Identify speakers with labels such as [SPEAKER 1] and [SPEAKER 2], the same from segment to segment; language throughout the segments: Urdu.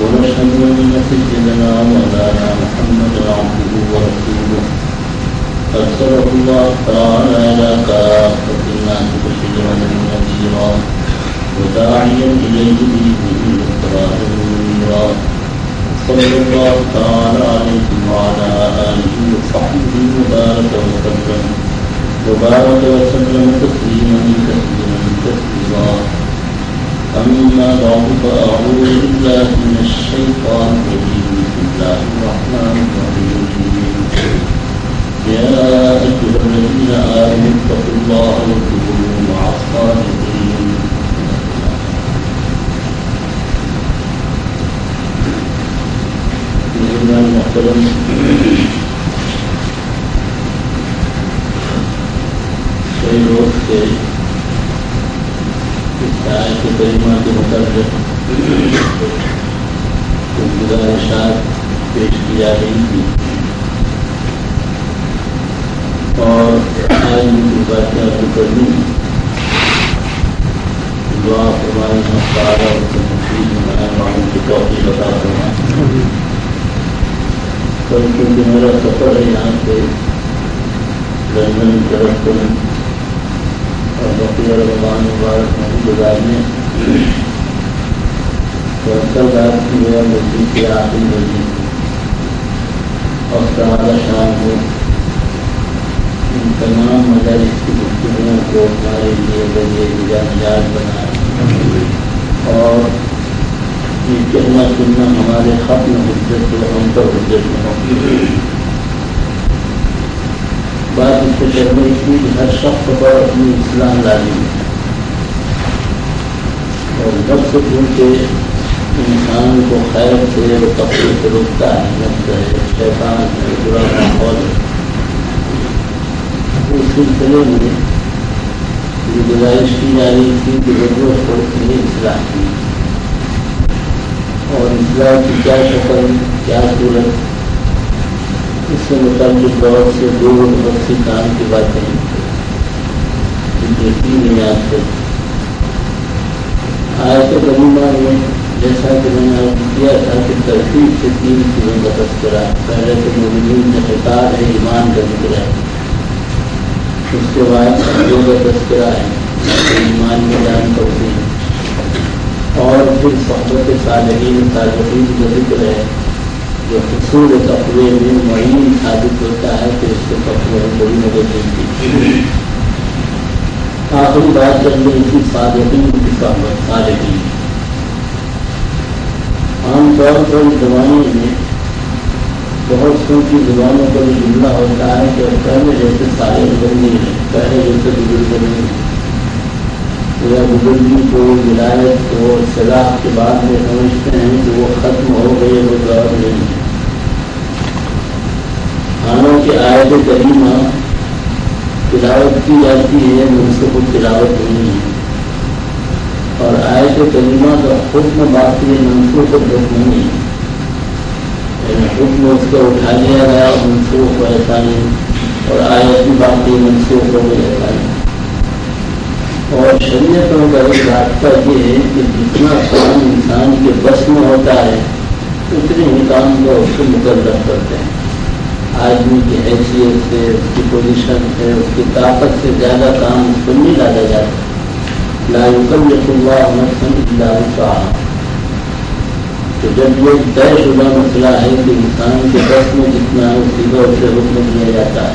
[SPEAKER 1] ونشهد أن سيدنا مولانا محمدا عبده ورسوله. أرسله الله تعالى إلى كافة الناس بشيرا ونذيرا وداعيا إليه بإذنه وسراجا منيرا صلى الله تعالى عليه وعلى آله وصحبه وبارك وسلم. وبارك وسلم تسليما كثيرا كثيرا أما بعد فأعوذ بالله من الشيطان الرجيم. بسم الله الرحمن الرحيم. يا أيها الذين آمنوا اتقوا الله وكونوا مع الصادقين. سے اس آیت کریمہ کے متعلق گزارشات پیش کی جا رہی تھی اور آج کی باتیں آپ ابھی کرنی دعا فرمائے سارا مفید میں معلوم کی توقع بتا رہا کل کیونکہ میرا سفر ہے یہاں سے لندن طرف کو اور بقیہ رمضان مبارک میں گزارنے تو اکثر رات کی ہے مسجد کے آخری مسجد اور سارا شام کو ان تمام مدارس کی گفتگوؤں کو ہمارے لیے ذریعے نجات نجات بنائے اور یہ کہنا سننا ہمارے ختم حجت کو ہم پر حجت میں ہو بات اس سے کرنے کی کہ ہر شخص پر اپنی اسلام لازم ہے۔ اور نفس کیونکہ انسان کو خیر سے اور کپڑے سے روکتا ہے نفس ہے شیطان ہے برا ماحول ہے اس سلسلے میں یہ گزارش کی جا رہی تھی کہ ضرورت پڑتی ہے اصلاح کی۔ اور اصلاح کی کیا شکل، کیا صورت اس سے متعلق بہت سے دو بہت سی کام کی باتیں تین یاد کر آئے تو کریمہ میں جیسا کہ میں نے عرض کیا تھا کہ ترتیب سے تین چیزوں کا تذکرہ، پہلے تو مومنین میں خطاب ہے، ایمان کا ذکر ہے۔ اس کے بعد جو کا تذکرہ ہے ایمان میں جان کرتے ہیں اور پھر صحبت صالحین صالحین کا ذکر ہے۔ جو حصول تقوی میں معین ثابت ہوتا ہے کہ اس کو تقوی بڑی مدد ملتی ہے آخری بات چل رہی تھی صالحین کی صحبت صالحین عام طور پر زمانے میں بہت سو کی زبانوں پر جملہ ہوتا ہے کہ پہلے جیسے سارے بزرگ نہیں ہیں، پہلے جیسے بزرگ نہیں یا بزرگی کو ولایت کو سلاح کے بعد میں سمجھتے ہیں کہ وہ ختم ہو گئے، وہ دور نہیں۔ ہے حالانکہ آیت کریمہ تلاوت کی جاتی ہے منصف تلاوت نہیں ہے۔ اور آیت کریمہ کا حکم باقی منصوخ حکم نہیں ہے۔ یعنی حکم اس کو اٹھا لیا گیا منسوخ ہو ایسا نہیں اور آیت کی باقی منسوخ ہو گئی ایسا نہیں اور شریعتوں کا ایک رابطہ یہ ہے کہ جتنا کام انسان کے بس میں ہوتا ہے، اتنے ہی کام کو اس کو مقرر کرتے ہیں۔ آدمی کی حیثیت سے، اس کی پوزیشن سے، اس کی طاقت سے زیادہ کام اس کو نہیں لادا جاتا۔ لا اللہ تو جب یہ طے شدہ مسئلہ ہے کہ انسان کے بس میں جتنا ہے سیدھا اسے حکم دیا جاتا ہے۔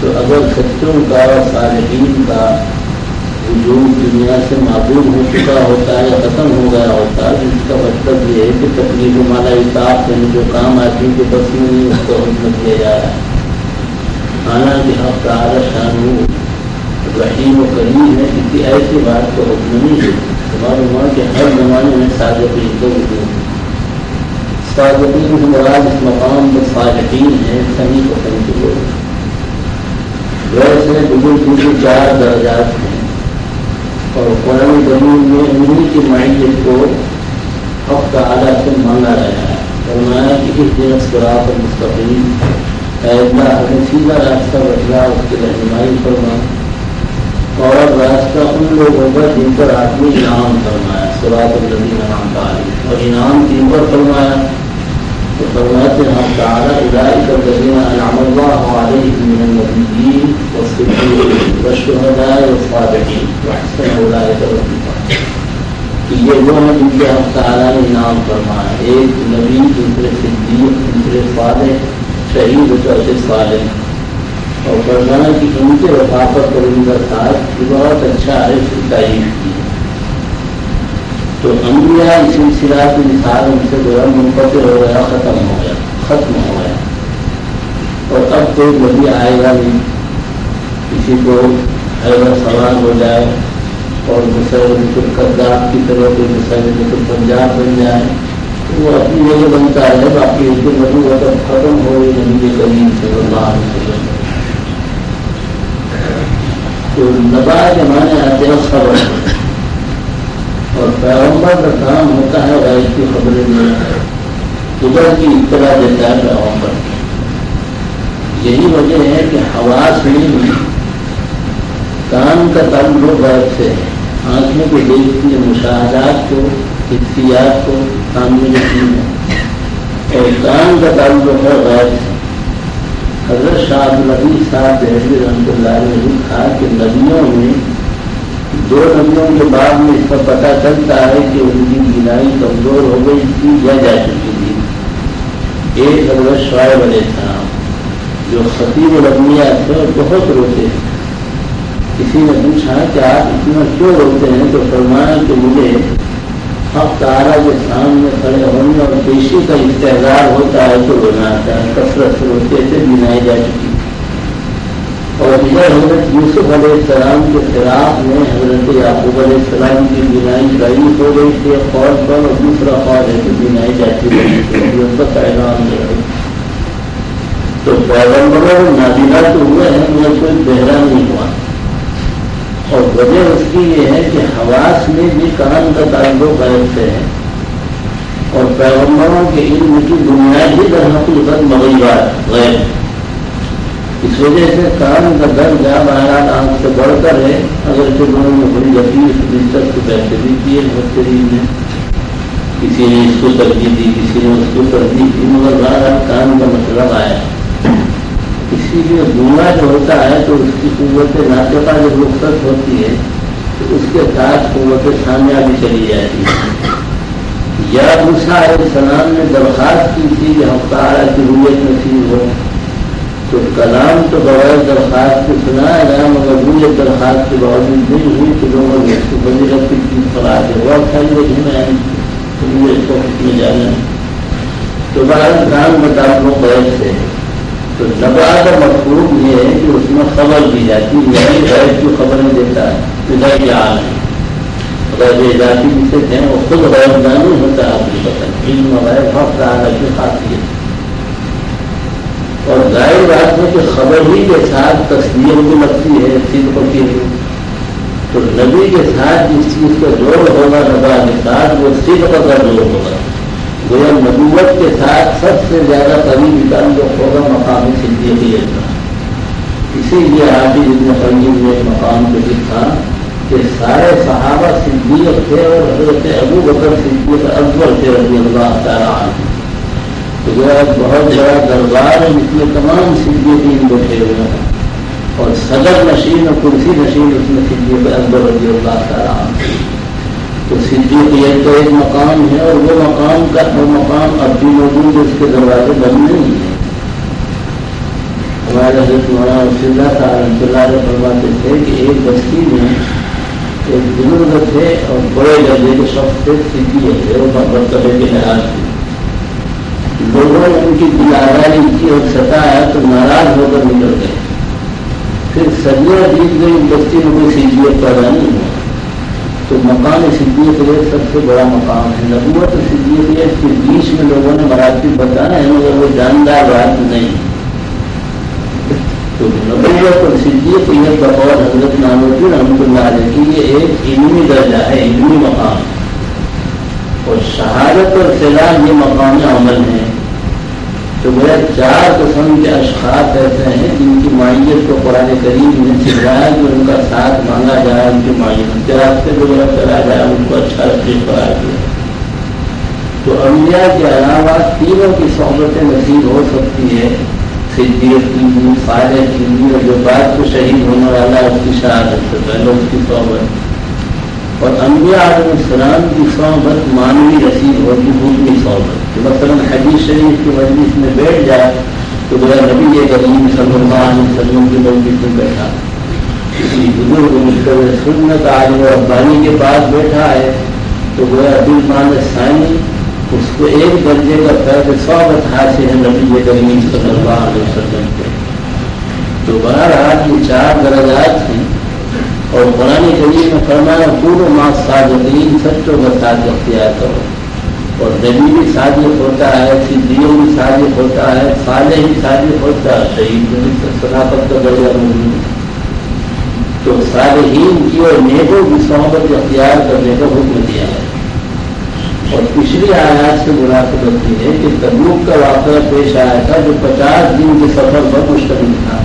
[SPEAKER 1] تو اگر سچوں کا، صالحین کا وجود دنیا سے معبود ہو چکا ہوتا ہے یا ختم ہو گیا ہوتا ہے مطلب یہ ہے کہ تکلیف مالا اطاف یعنی جو کام آدمی کے بس میں نہیں اس کو حکم دیا جا رہا ہے۔ حالانکہ آپ کا اعلیٰ شان رحیم و کریم ہے کسی ایسی بات کو حکم نہیں ہے۔ معلوم ہوا کہ ہر زمانے میں صادقین کو وجود صادقین سے مراد اس مقام میں صادقین ہیں، صحیح پسند کے لوگ۔ ویسے بزرگ کی چار درجات ہیں۔ اور قرآن زمین میں انہیں کی معیت کو حق کا تعالیٰ سے مانگا گیا ہے فرمایا کہ اس دن سراپ مستقیم اللہ ہمیں سیدھا راستہ بتلا، اس کی رہنمائی فرما۔ اور راستہ ان لوگوں پر جن پر آپ نے انعام فرمایا سراپ الدین نام پالی اور انعام تین پر فرمایا تو فرماتے ہیں ہم تعالیٰ ادائی کر دین انعام اللہ علیہ من النبیین والصدیقین والشہداء والصالحین واحسن اولئک رفیقا یہ وہ ہیں جن کے ہم تعالیٰ نے انعام فرمایا۔ ایک نبی، دوسرے صدیق دوسرے فالح شہید چوتھے فالح اور فرمایا کہ ان کے وفاقت پر ان کا ساتھ یہ بہت اچھا ہے اس کی تعریف کی۔ تو انبیاء اس سلسلہ کی مثال ان سے جو ہے منقطع ہو گیا، ختم ہو گیا، ختم ہو گیا۔ اور اب کوئی نبی آئے گا نہیں، کسی کو اگر سوال ہو جائے۔ اور مسلم کردار کی طرح کوئی مسلم پنجاب بن جائے تو وہ اپنی جگہ بنتا ہے، باقی اس کے نبی وقت ختم ہو گئی نبی کریم صلی اللہ علیہ وسلم۔ تو نبا کے معنی آتے ہیں خبر اور پیغمبر کا کام ہوتا ہے غیر کی خبریں دینا۔ ادھر کی اطلاع دیتا ہے پیغمبر۔ یہی وجہ ہے کہ حواس میں کام کا تعلق غیر سے ہے آنکھوں کے دیکھنے مشاہدات کو حصیات کو سامنے یقین ہے اور کام کا تعلق ہے غیر سے حضرت شاہ نبی صاحب دہلی رحمۃ اللہ نے لکھا کہ ندیوں میں، دو ندیوں کے بعد میں اس کا پتہ چلتا ہے کہ ان کی بینائی کمزور ہو گئی تھی یا جا چکی تھی۔ ایک حضرت شعیب علیہ السلام، جو خطیب المیہ تھے اور بہت روتے ہیں کسی نے پوچھا کہ آپ اتنا کیوں روتے ہیں تو فرمایا کہ مجھے اب تارا کے سامنے کھڑے ہونے اور پیشی کا استحصال ہوتا ہے تو رونا آتا ہے، کثرت سے روتے سے بنائی جا چکی۔ اور ادھر حضرت یوسف علیہ السلام کے خلاف میں حضرت یعقوب علیہ السلام کی بینائی گئی ہو گئی تھی فوج پر اور دوسرا فوج ہے کہ بینائی جاتی رہی تھی اس پیغام دے رہی تو پیغمبروں نادیرہ تو ہوئے ہیں مجھے کوئی بہرا نہیں ہوا۔ اور وجہ اس کی یہ ہے کہ حواس میں بھی کام کا تعلق غیر سے ہے اور پیغمبروں کے علم کی بنیادی در حقیقت مغیبات غیر اس وجہ سے کام کا درجہ بہرحال آنکھ سے بڑھ کر ہے۔ اگر لوگوں نے بڑی لطیف دلچسپ بہتری کی ہے بہترین نے کسی نے اس کو ترجیح دی، کسی نے اس کو ترجیح دی، مگر بہرحال کام کا مطلب آیا۔ اسی لیے گنگا جو ہوتا ہے تو اس کی قوت ناطقہ جب رخصت ہوتی ہے تو اس کے ساتھ قوت کامیابی چلی جاتی ہے۔ یا دوسرا علیہ السلام نے درخواست کی تھی کہ ہم ہفتہ کی رویت نصیب ہو تو کلام تو بغیر درخواست کے سنا ہے مگر رویت درخواست کے باوجود نہیں ہوئی تو لوگوں نے اس کو بزرگ کی چیز پڑھا کے بہت ساری وجہ میں آئی رویت کو میں جانا تو باہر کام بتا لو بیٹھ سے۔ تو نبا کا مفہوم یہ ہے کہ اس میں خبر دی جاتی ہے یعنی غیر کی خبریں دیتا ہے ادھر کیا حال ہے۔ اگر جو اضافی جسے تھے، وہ خود غیر جانو ہوتا ہے۔ آپ کی پتہ علم غیر وقت آنا کی خاصیت اور ظاہر بات ہے کہ خبر ہی کے ساتھ تصویر بھی لگتی ہے صرف کی تو نبی کے ساتھ جس چیز کا جوڑ ہوگا نبا کے ساتھ وہ صرف کا جوڑ ہوگا۔ گویا نبوت کے ساتھ سب سے زیادہ قریب جو ہوگا مقامی صدیقیت کا اسی لیے آج جتنے قریب نے مقام پہ لکھا کہ سارے صحابہ صدیق تھے اور حضرت ابو بکر صدیق اکبر تھے رضی اللہ تعالیٰ تو جو ہے بہت بڑا دربار ہے جس میں تمام صدیقین بیٹھے ہوئے ہیں۔ اور صدر نشین اور کرسی نشین اس میں صدیق اکبر رضی اللہ تعالیٰ تو صدیقیت تو ایک مقام ہے اور وہ مقام کا وہ مقام اب بھی موجود ہے، اس کے دروازے بند نہیں ہیں۔ ہمارے حضرت مولانا رسی اللہ رحمۃ اللہ علیہ فرماتے تھے کہ ایک بستی میں ایک بزرگ تھے اور بڑے درجے کے شخص تھے، صدیق تھے اور مرتبے کے لحاظ تھے۔ لوگوں نے ان کی دلاداری کی اور ستایا تو ناراض ہو کر نکل گئے۔ پھر صدیوں جیت گئی بستی میں کوئی سیدیت پیدا نہیں ہوا۔ تو مقام صدیق سب سے بڑا مقام ہے۔ نبوت صدیق کے بیچ میں لوگوں نے مراتب بتانا ہے، مگر وہ جاندار بات نہیں۔ تو نبوت اور صدیق یہ بطور حضرت نانوی رحمۃ اللہ علیہ کی یہ ایک علمی درجہ ہے، علمی مقام۔ اور شہادت اور سیلاب یہ مقام عمل ہے تو میرا چار قسم کے اشخاص ایسے ہیں جن کی معیت کو قرآن کریم میں سکھایا کہ ان کا ساتھ مانگا جائے، ان کی معیت کے راستے پہ میرا چلا جائے، ان کو اچھا رکھے کرا دیا تو انبیاء کے علاوہ تینوں کی صحبتیں نصیب ہو سکتی ہے صدیق کی فائدے کی اور جو بات کو شہید ہونے والا اس کی شہادت سے پہلے اس کی صحبت۔ اور انبیاء علیہ السلام کی صحبت مانوی رسید ہوگی بھوکمی صحبت۔ مثلاً حدیث شریف کی مجلس میں بیٹھ جائے تو میرا نبی یہ کریم صلی اللہ علیہ وسلم کی مجلس میں بیٹھا۔ کسی بزرگ مل کر سنت عالم و ابانی کے پاس بیٹھا ہے تو وہ ابھی مان ثانی اس کو ایک درجے کا فیض سو حاصل ہے نبی یہ کریم صلی اللہ علیہ وسلم کے۔ تو بہرحال یہ چار درجات ہیں اور قرآن کریم میں فرمایا پورو ماں صادقین، سچوں کا ساتھ اختیار کرو۔ اور نبی بھی صادق ہوتا ہے سدھیوں بھی صادق ہوتا ہے سالے ہی صادق ہوتا ہے۔ شہید بھی صنافت کا درجہ موجود تو صالحین کی اور نیبوں کی صحبت اختیار کرنے کا حکم دیا ہے۔ اور پچھلی آیات سے مناسب ہوتی ہے کہ تبوک کا واقعہ پیش آیا تھا جو پچاس دن کے سفر پر مشتمل تھا۔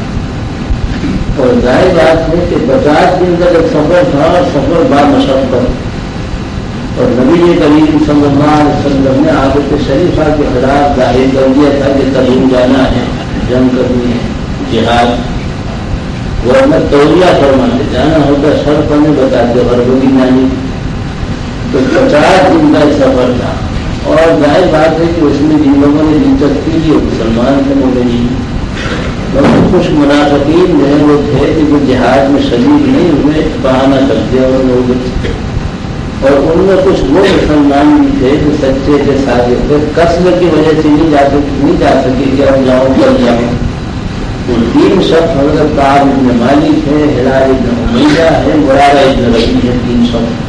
[SPEAKER 1] اور ظاہر بات ہے کہ پچاس دن کا جب سفر تھا اور سفر با مشقت اور نبی کریم صلی اللہ علیہ وسلم نے عادت شریفہ کے خلاف ظاہر کر دیا تھا کہ تعلیم جانا ہے، جنگ کرنی ہے، جہاد۔ ورنہ تولیہ فرماتے، جانا ہوتا سر پڑھنے بتاتے غربی جانی تو پچاس دن کا سفر تھا۔ اور ظاہر بات ہے کہ اس میں جن لوگوں نے دلچسپی لی، وہ مسلمان تھے، وہ نہیں۔ بہت کچھ منافقین جو ہے وہ تھے کہ وہ جہاد میں شریک نہیں ہوئے، بہانہ کرتے اور لوگ اور ان میں کچھ وہ مسلمان بھی تھے جو سچے تھے سارے تھے۔ قسم کی وجہ سے نہیں جا سکے نہیں جا سکے کہ اب جاؤں کر جاؤں وہ تین شخص حضرت کاب ابن مالک ہے ہلال ابن امیہ ہے مرارا ابن ربی ہے تین شخص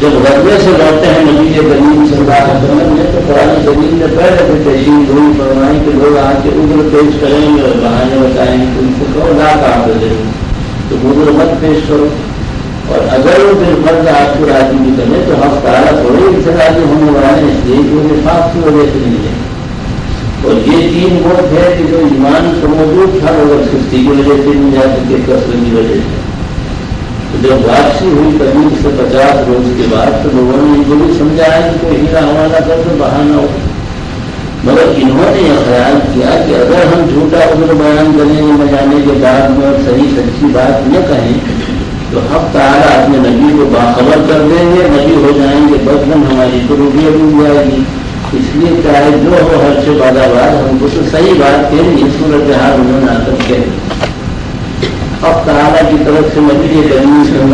[SPEAKER 1] جب غربے سے لوٹتے ہیں نبی کے کریم سے بات کرنے میں تو قرآن زمین نے پہلے سے تشریح دھوئی فرمائی کہ لوگ آ کے ادھر پیش کریں گے اور بہانے بتائیں گے ان سے کہو لا کام دے تو ادھر مت پیش کرو۔ اور اگر وہ دل فرض آپ کو راضی بھی کرے تو ہم تارا تھوڑے ان سے راضی ہونے والے ہیں اس لیے کہ نفاق کی وجہ سے نہیں ہے۔ اور یہ تین وقت ہے کہ جو ایمان تو موجود تھا وہ اگر سستی کی وجہ سے نہیں جا سکے کسر کی وجہ سے۔ تو جب واپسی ہوئی قریب سے پچاس روز کے بعد تو لوگوں نے ان کو بھی سمجھایا کہ کوئی ہیرا حوالہ کر تو بہانا ہو۔ مگر انہوں نے یہ خیال کیا کہ اگر ہم جھوٹا ادھر بیان کریں گے بجانے کے بعد میں صحیح سچی بات نہ کہیں تو ہم تعالیٰ اپنے نبی کو باخبر کر دیں گے، نبی ہو جائیں گے، بدن ہماری تو روپیے بھی جائے گی۔ اس لیے چاہے جو ہو، ہر سے بادہ ہم کو تو صحیح بات کہیں گے صورت حال انہوں نے آ سکتے اب تعالیٰ کی طرف سے نبی کے کریم سے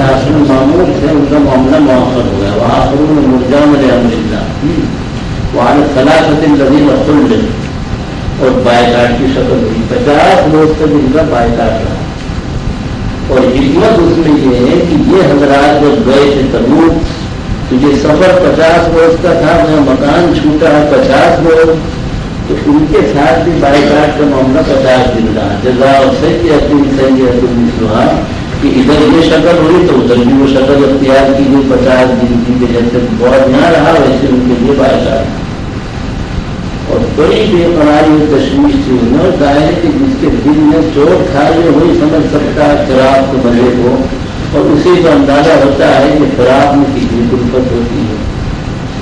[SPEAKER 1] معمول سے ان کا معاملہ مؤخر ہو گیا۔ وہاں پر مرجان الحمد وہاں سلاخت نبی رسول اور بائیکاٹ کی شکل ہوئی۔ پچاس لوگ تک ان کا بائیکاٹ رہا۔ اور حکمت اس میں یہ ہے کہ یہ حضرات جب گئے تھے تبو تو یہ سفر پچاس روز کا تھا میں مکان چھوٹا ہے پچاس روز تو ان کے ساتھ بھی بائی کاٹ کا معاملہ پچاس دن رہا۔ جزا صحیح ہے صحیح کہ ادھر یہ شکل ہوئی تو ادھر بھی وہ شکل اختیار کی گئی، پچاس دن کی جیسے بہت نہ رہا، ویسے ان کے لیے بائی کاٹ اور بڑی بے قراری تشویش تھی انہوں ظاہر ہے کہ جس کے دل میں چوٹ کھا یہ وہی سمجھ سکتا ہے شراب کو بنے کو۔ اور اسی کو اندازہ ہوتا ہے کہ شراب میں کتنی قربت ہوتی ہے۔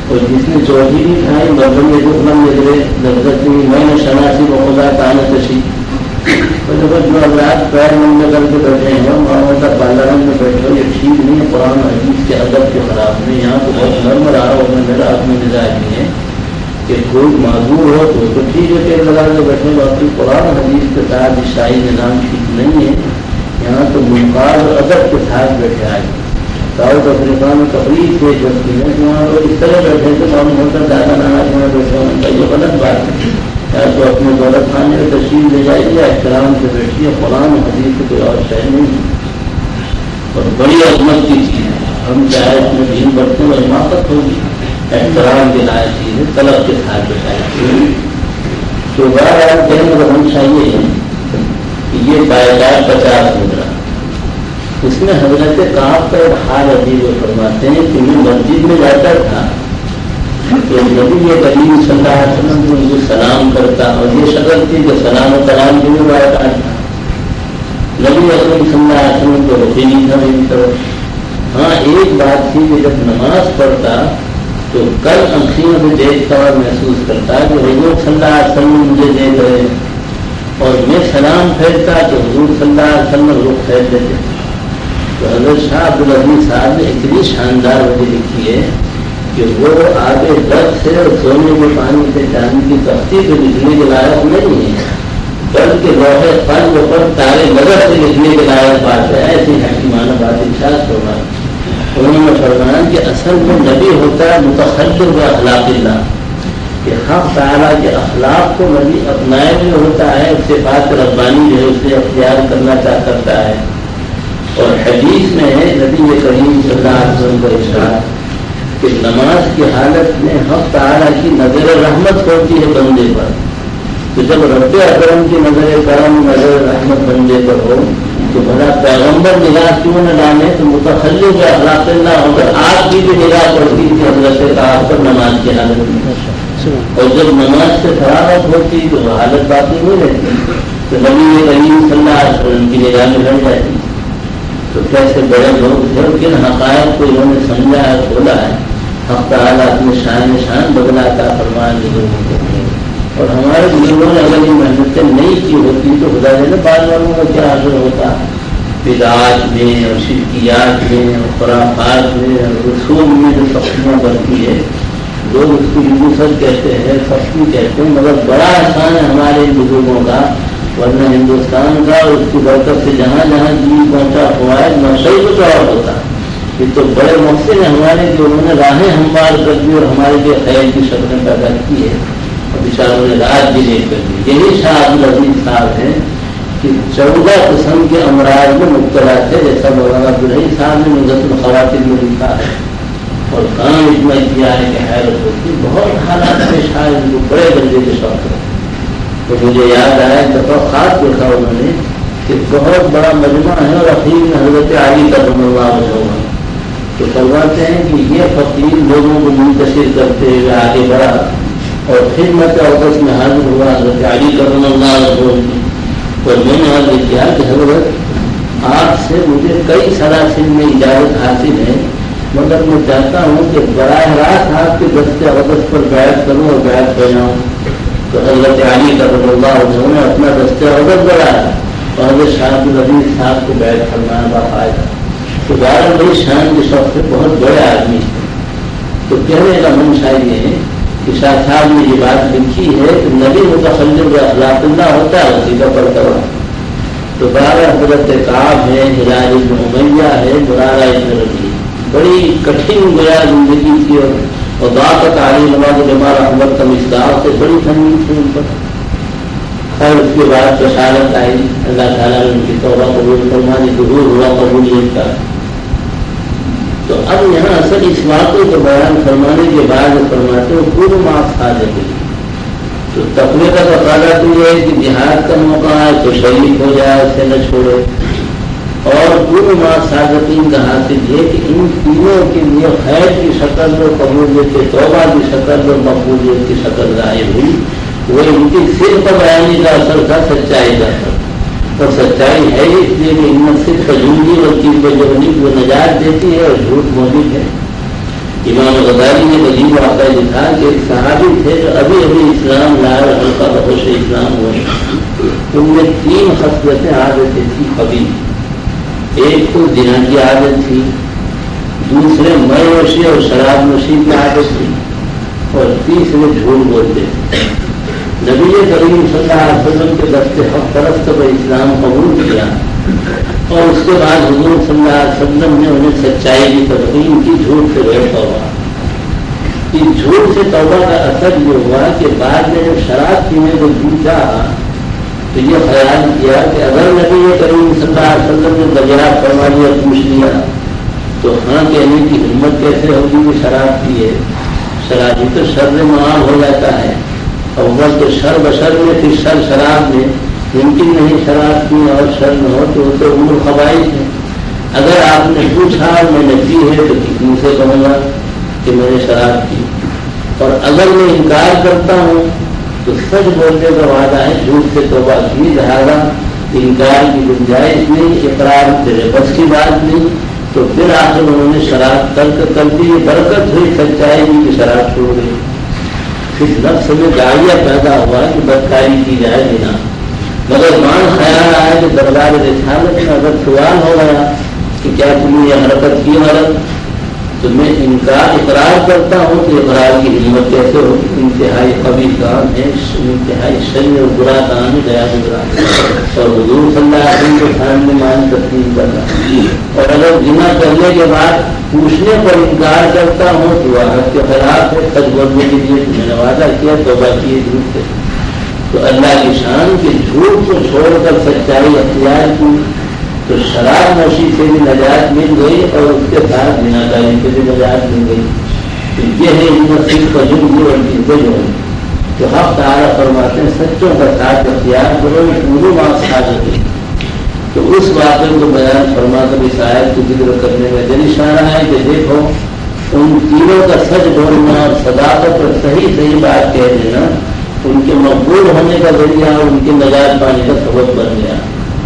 [SPEAKER 1] اور جس نے چوٹھی بھی کھائی برتن میں دکھ نہ ملے لذت نہیں میں نے شناسی کو خدا کانا تشی جو افراد پیر من میں کر کے بیٹھے ہیں ماما کا پارلیمنٹ میں بیٹھے یہ ٹھیک نہیں ہے، قرآن حدیث کے ادب کے خلاف میں یہاں تو بہت نرم رہا اور میرا اپنے مزاج نہیں ہے کہ کوئی معذور ہو تو تو ٹھیک ہے پیڑ لگا کے بیٹھے باقی قرآن حدیث کے ساتھ عیسائی نظام ٹھیک نہیں ہے۔ یہاں تو ممتاز اور ادب کے ساتھ بیٹھے آئے۔ ساؤتھ افریقہ میں تقریب پیش ہوتی ہے کہ وہاں لوگ اس طرح بیٹھے تو معلوم ہوتا زیادہ ناراض وہاں بیٹھے ہونے کا یہ غلط بات ہے۔ یا تو اپنے دولت خانے میں تشریف لے جائیے یا احترام سے بیٹھیے، قرآن حدیث سے کوئی اور شہر نہیں۔ اور بڑی عظمت کی چیز ہے۔ ہم چاہے اپنے دین بڑھتے ہیں حماقت ہوگی۔ احترام کے لائق چیز ہے، طلب کے ساتھ بتائی تو بار آپ کہنے کا چاہیے کہ یہ باعداد پچاس مدرا اس میں حضرت کاپ کا ایک حال عجیب فرماتے ہیں کہ میں مسجد میں جاتا تھا کہ نبی یہ کریم صلی اللہ علیہ وسلم کو مجھے سلام کرتا، اور یہ شکل تھی کہ سلام و کلام کے لیے بڑا تھا۔ نبی اکرم صلی اللہ علیہ وسلم کو روٹی نہیں تھا میری طرف۔ ہاں ایک بات تھی کہ جب نماز پڑھتا تو کل انکھیوں میں دیکھتا اور محسوس کرتا کہ حضور صلی اللہ علیہ وسلم مجھے دے گئے اور میں سلام پھیرتا تو حضور صلی اللہ علیہ وسلم رخ پھیر دیتے۔ تو حضرت شاہ عبدالعزیز صاحب نے اتنی شاندار مجھے لکھی ہے کہ وہ آگے درد سے اور سونے کے پانی سے جانے کی تختی سے لکھنے کے لائق نہیں ہے۔ درد کے لوہے پل پر تارے نظر سے لکھنے کے لائق بات ہے۔ ایسی حکیمانہ بات ارشاد فرمایا انہوں نے فرمایا کہ اصل میں نبی ہوتا ہے متخل و اخلاق اللہ۔ کہ حق تعالیٰ کے اخلاق کو نبی اپنائے میں ہوتا ہے، اس سے بات ربانی جو ہے اسے اختیار کرنا چاہ کرتا ہے۔ اور حدیث میں ہے، نبی کریم صلی اللہ علیہ وسلم کا اشار کہ نماز کی حالت میں حق تعالیٰ کی نظر رحمت ہوتی ہے بندے پر۔ تو جب رب اکرم کی نظر کرم، نظر رحمت بندے پر ہو تو بڑا پیغمبر نگاہ کیوں نہ ڈالے تو متخلی کے اخلاق نہ ہو کر آپ کی بھی نگاہ پڑتی تھی حضرت آپ پر نماز کی حالت میں اور جب نماز سے خرابت ہوتی، تو وہ حالت باقی نہیں رہتی۔ تو نبی کریم صلی اللہ علیہ وسلم کی نگاہ میں بڑھ جاتی۔ تو کیسے بڑے لوگ تھے کن حقائق کو انہوں نے سمجھا ہے کھولا ہے۔ حق تعالیٰ اپنے شان شان بدلا کا فرمان لوگوں کو اور ہمارے بزرگوں نے اگر یہ محنتیں نہیں کی ہوتی تو خدا نے بعض والوں کا کیا حاصل ہوتا؟ بداج میں اور شرکیات میں اور خرافات میں اور رسوم میں جو سختیاں بنتی ہے، لوگ اس کو یوسف کہتے ہیں، سختی کہتے ہیں، مگر بڑا احسان ہے ہمارے بزرگوں کا، ورنہ ہندوستان کا اس کی برکت سے جہاں جہاں جی پہنچا ہوا ہے نشے کچھ اور ہوتا۔ یہ تو بڑے موقع ہیں ہمارے، جو انہوں نے راہیں ہموار کر دی اور ہمارے لیے خیر کی شکلیں پیدا کی ہے بچاروں نے رات بھی نہیں کر دی۔ یہی شاہ عبد العزیز صاحب ہیں کہ چودہ قسم کے امراض میں مبتلا تھے، جیسا مولانا عبدالحی صاحب نے مزت الخواتین میں لکھا ہے۔ اور کام اتنا کیا ہے کہ حیرت ہوتی، بہت حالات میں شاید ان کو بڑے درجے کے شوق ہے تو مجھے یاد آیا، ایک دفعہ خاص دیکھا انہوں نے کہ بہت بڑا مجمع ہے اور میں حضرت علی کا بنوا مجموعہ تو کرواتے ہیں کہ یہ فقیر لوگوں کو منتشر کرتے ہوئے آگے بڑھا۔ اور خدمت اوقت میں حاضر ہوا، حضرت علی کرم اللہ اور میں نے حاضر کیا کہ حضرت، آپ سے مجھے کئی سراسل میں اجازت حاصل ہے، مگر میں چاہتا ہوں کہ براہ راست آپ کے دست اوقت پر بیعت کروں اور بیعت پہناؤں تو حضرت علی کرم اللہ انہوں نے اپنا دست اوقت بڑھایا اور حضرت شاہ العزیز صاحب کو بیعت کرنا باقاعدہ۔ تو بارہ بڑی شان کے شوق سے بہت بڑے آدمی تو کہنے کا من شاید یہ ہے شاہ صاحب نے یہ بات لکھی ہے کہ نبی متخلب اخلاق اللہ ہوتا ہے اسی کا پڑھتا تو بارہ حضرت کاب ہے ہلال امیہ ہے مرارا ابن ربی بڑی کٹھن گیا زندگی کی اور بات تعلیم نواز جمال احمد کا مصداق سے بڑی ٹھنڈی تھی ان پر۔ خیر اس کے بعد بشارت آئی۔ اللہ تعالیٰ نے ان کی توبہ قبول فرمانی ظہور ہوا قبولیت کا۔ تو اب یہاں اصل اس باتوں کو بیان فرمانے کے بعد فرماتے ہو پورے معاف کھا دیتے تو تقوی کا تقاضا تو یہ ہے کہ جہاد کا موقع ہے تو شریک ہو جائے، اسے نہ چھوڑے۔ اور پورے ماں ساگتین کا حاصل یہ کہ ان تینوں کے لیے خیر کی شکل اور قبولیت کے توبہ کی شکل اور مقبولیت کی شکل ظاہر ہوئی۔ وہ ان کی صرف بیانی کا اثر تھا، سچائی کا اثر۔ اور سچائی ہے اس لیے کہ ان میں صرف خجوری اور چیز جو وہ نجات دیتی ہے اور جھوٹ موجود ہے۔ امام غزالی نے عجیب واقعہ لکھا کہ صحابی تھے جو ابھی ابھی اسلام لائے ہلکا بہت سے اسلام ہوئے ان میں تین خصلتیں عادتیں تھی کبھی ایک تو دنا کی عادت تھی، دوسرے مئے نوشی اور شراب نوشی کی عادت تھی، اور تیسرے جھوٹ بولتے۔ تھے نبی کریم صلی اللہ علیہ وسلم کے دستے حق پرست پر اسلام قبول کیا اور اس کے بعد حضور صلی اللہ علیہ وسلم نے انہیں سچائی کی تقسیم کی جھوٹ سے بے توبہ اس جھوٹ سے توبہ کا اثر یہ ہوا کہ بعد میں جب شراب پینے کو جیتا تو یہ خیال کیا کہ اگر نبی کریم صلی اللہ علیہ وسلم نے بجرا فرما لیا پوچھ لیا تو ہاں کہنے کی ہمت کیسے ہوگی کہ شراب کی ہے شرابی تو شر معاف ہو جاتا ہے۔ اور تو شر بشر میں، پھر شر شراب میں۔ ممکن نہیں شراب کی اور شر نہ ہو تو اسے عمر خواہش ہے۔ اگر آپ نے پوچھا، میں نے کی ہے تو کتنی سے کہوں گا کہ میں نے شراب کی۔ اور اگر میں انکار کرتا ہوں تو سچ بولنے کا وعدہ ہے، جھوٹ سے توبہ کی لہٰذا انکار کی گنجائش نہیں، اقرار تیرے بس کی بات نہیں۔ تو پھر آخر انہوں نے شراب ترک کر دی، برکت ہوئی، سچائی بھی کہ شراب چھوڑ گئی اس لفظ میں گاڑیاں پیدا ہوا کہ بدکاری کی جائے بنا۔ مگر مان خیال آیا کہ دربار رسالت میں اگر سوال ہو گیا کہ کیا تم نے یہ حرکت کی حرکت تو میں انکار اقرار کرتا ہوں کہ اقرار کی ہمت کیسے ہو، انتہائی قبی کام ہے، انتہائی شری اور برا کام ہے گیا۔ گزرا اور حضور صلی اللہ علیہ وسلم کے مان تسلیم کرنا۔ اور اگر جمع کرنے کے بعد پوچھنے پر انکار کرتا ہوں تو وہ حق کے خلاف ہے سچ بولنے کے لیے میں نے وعدہ کیا، توبہ کیے جھوٹ سے۔ تو اللہ کی شان کے جھوٹ کو چھوڑ کر سچائی اختیار کی۔ تو شراب نوشی سے بھی نجات مل گئی اور اس کے ساتھ بنا داری سے بھی نجات مل گئی۔ تو یہ ہے صرف کی اور چیزیں جو تو ہم تارا فرماتے ہیں، سچوں کا ساتھ اختیار کرو پوری بات کھا دیتے تو اس واقعے کو بیان فرما کر اس آیت کو ذکر کرنے میں دل اشارہ ہے کہ دیکھو، ان تینوں کا سچ بولنا اور صداقت اور صحیح صحیح بات کہہ دینا، ان کے مقبول ہونے کا ذریعہ ان کے نجات پانے کا سبق بن گیا۔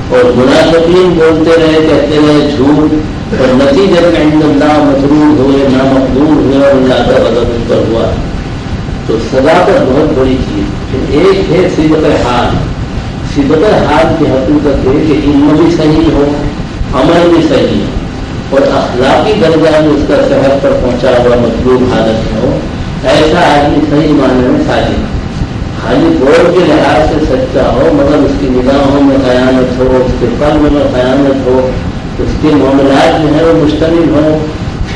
[SPEAKER 1] اور مناسبین بولتے رہے، کہتے رہے، جھوٹ، اور نتیجے میں اللہ مصروف ہوئے نہ مقبول ہوئے، اور اللہ کا بدل ان پر ہوا۔ تو صداقت بہت بڑی چیز۔ پھر ایک ہے سبت حال۔ سبت حال کی حقیقت ہے کہ علم بھی صحیح ہو، عمل بھی صحیح ہو، اور اخلاقی درجہ میں اس کا صحت پر پہنچا ہوا، مطلوب حالت میں ہو۔ ایسا آدمی صحیح معنی میں سازی ہاں جی، خالی بول کے لحاظ سے سچا ہو، مگر اس کی نگاہوں میں قیامت ہو، اس کے قلب میں قیامت ہو، اس کے معاملات جو ہے وہ مشتمل ہو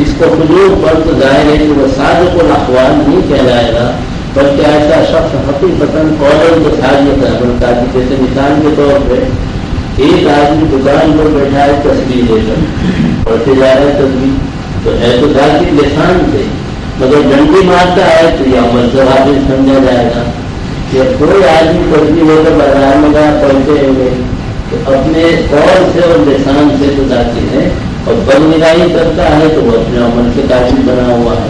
[SPEAKER 1] اس کو خلوق پر تو ظاہر ہے کہ وہ صادق الاخوان نہیں کہلائے گا، بلکہ ایسا شخص حقیقت فوراً کے سازت عمل کا جیسے مثال کے طور پہ ایک آدمی دکان پر بیٹھا ہے، تصویر لے کر پڑھتے جا رہے تصویر، تو ہے تو ذاتی لسان سے، مگر ڈنڈی مارتا ہے تو یہ عمل سے واضح سمجھا جائے گا۔ کہ کوئی آدمی کچھ ہو کر بازار میں گیا پڑھتے ہوئے تو اپنے قول سے اور لسان سے تو داخل ہے اور بد نگاہی کرتا ہے تو وہ اپنے عمل سے قابل بنا ہوا ہے۔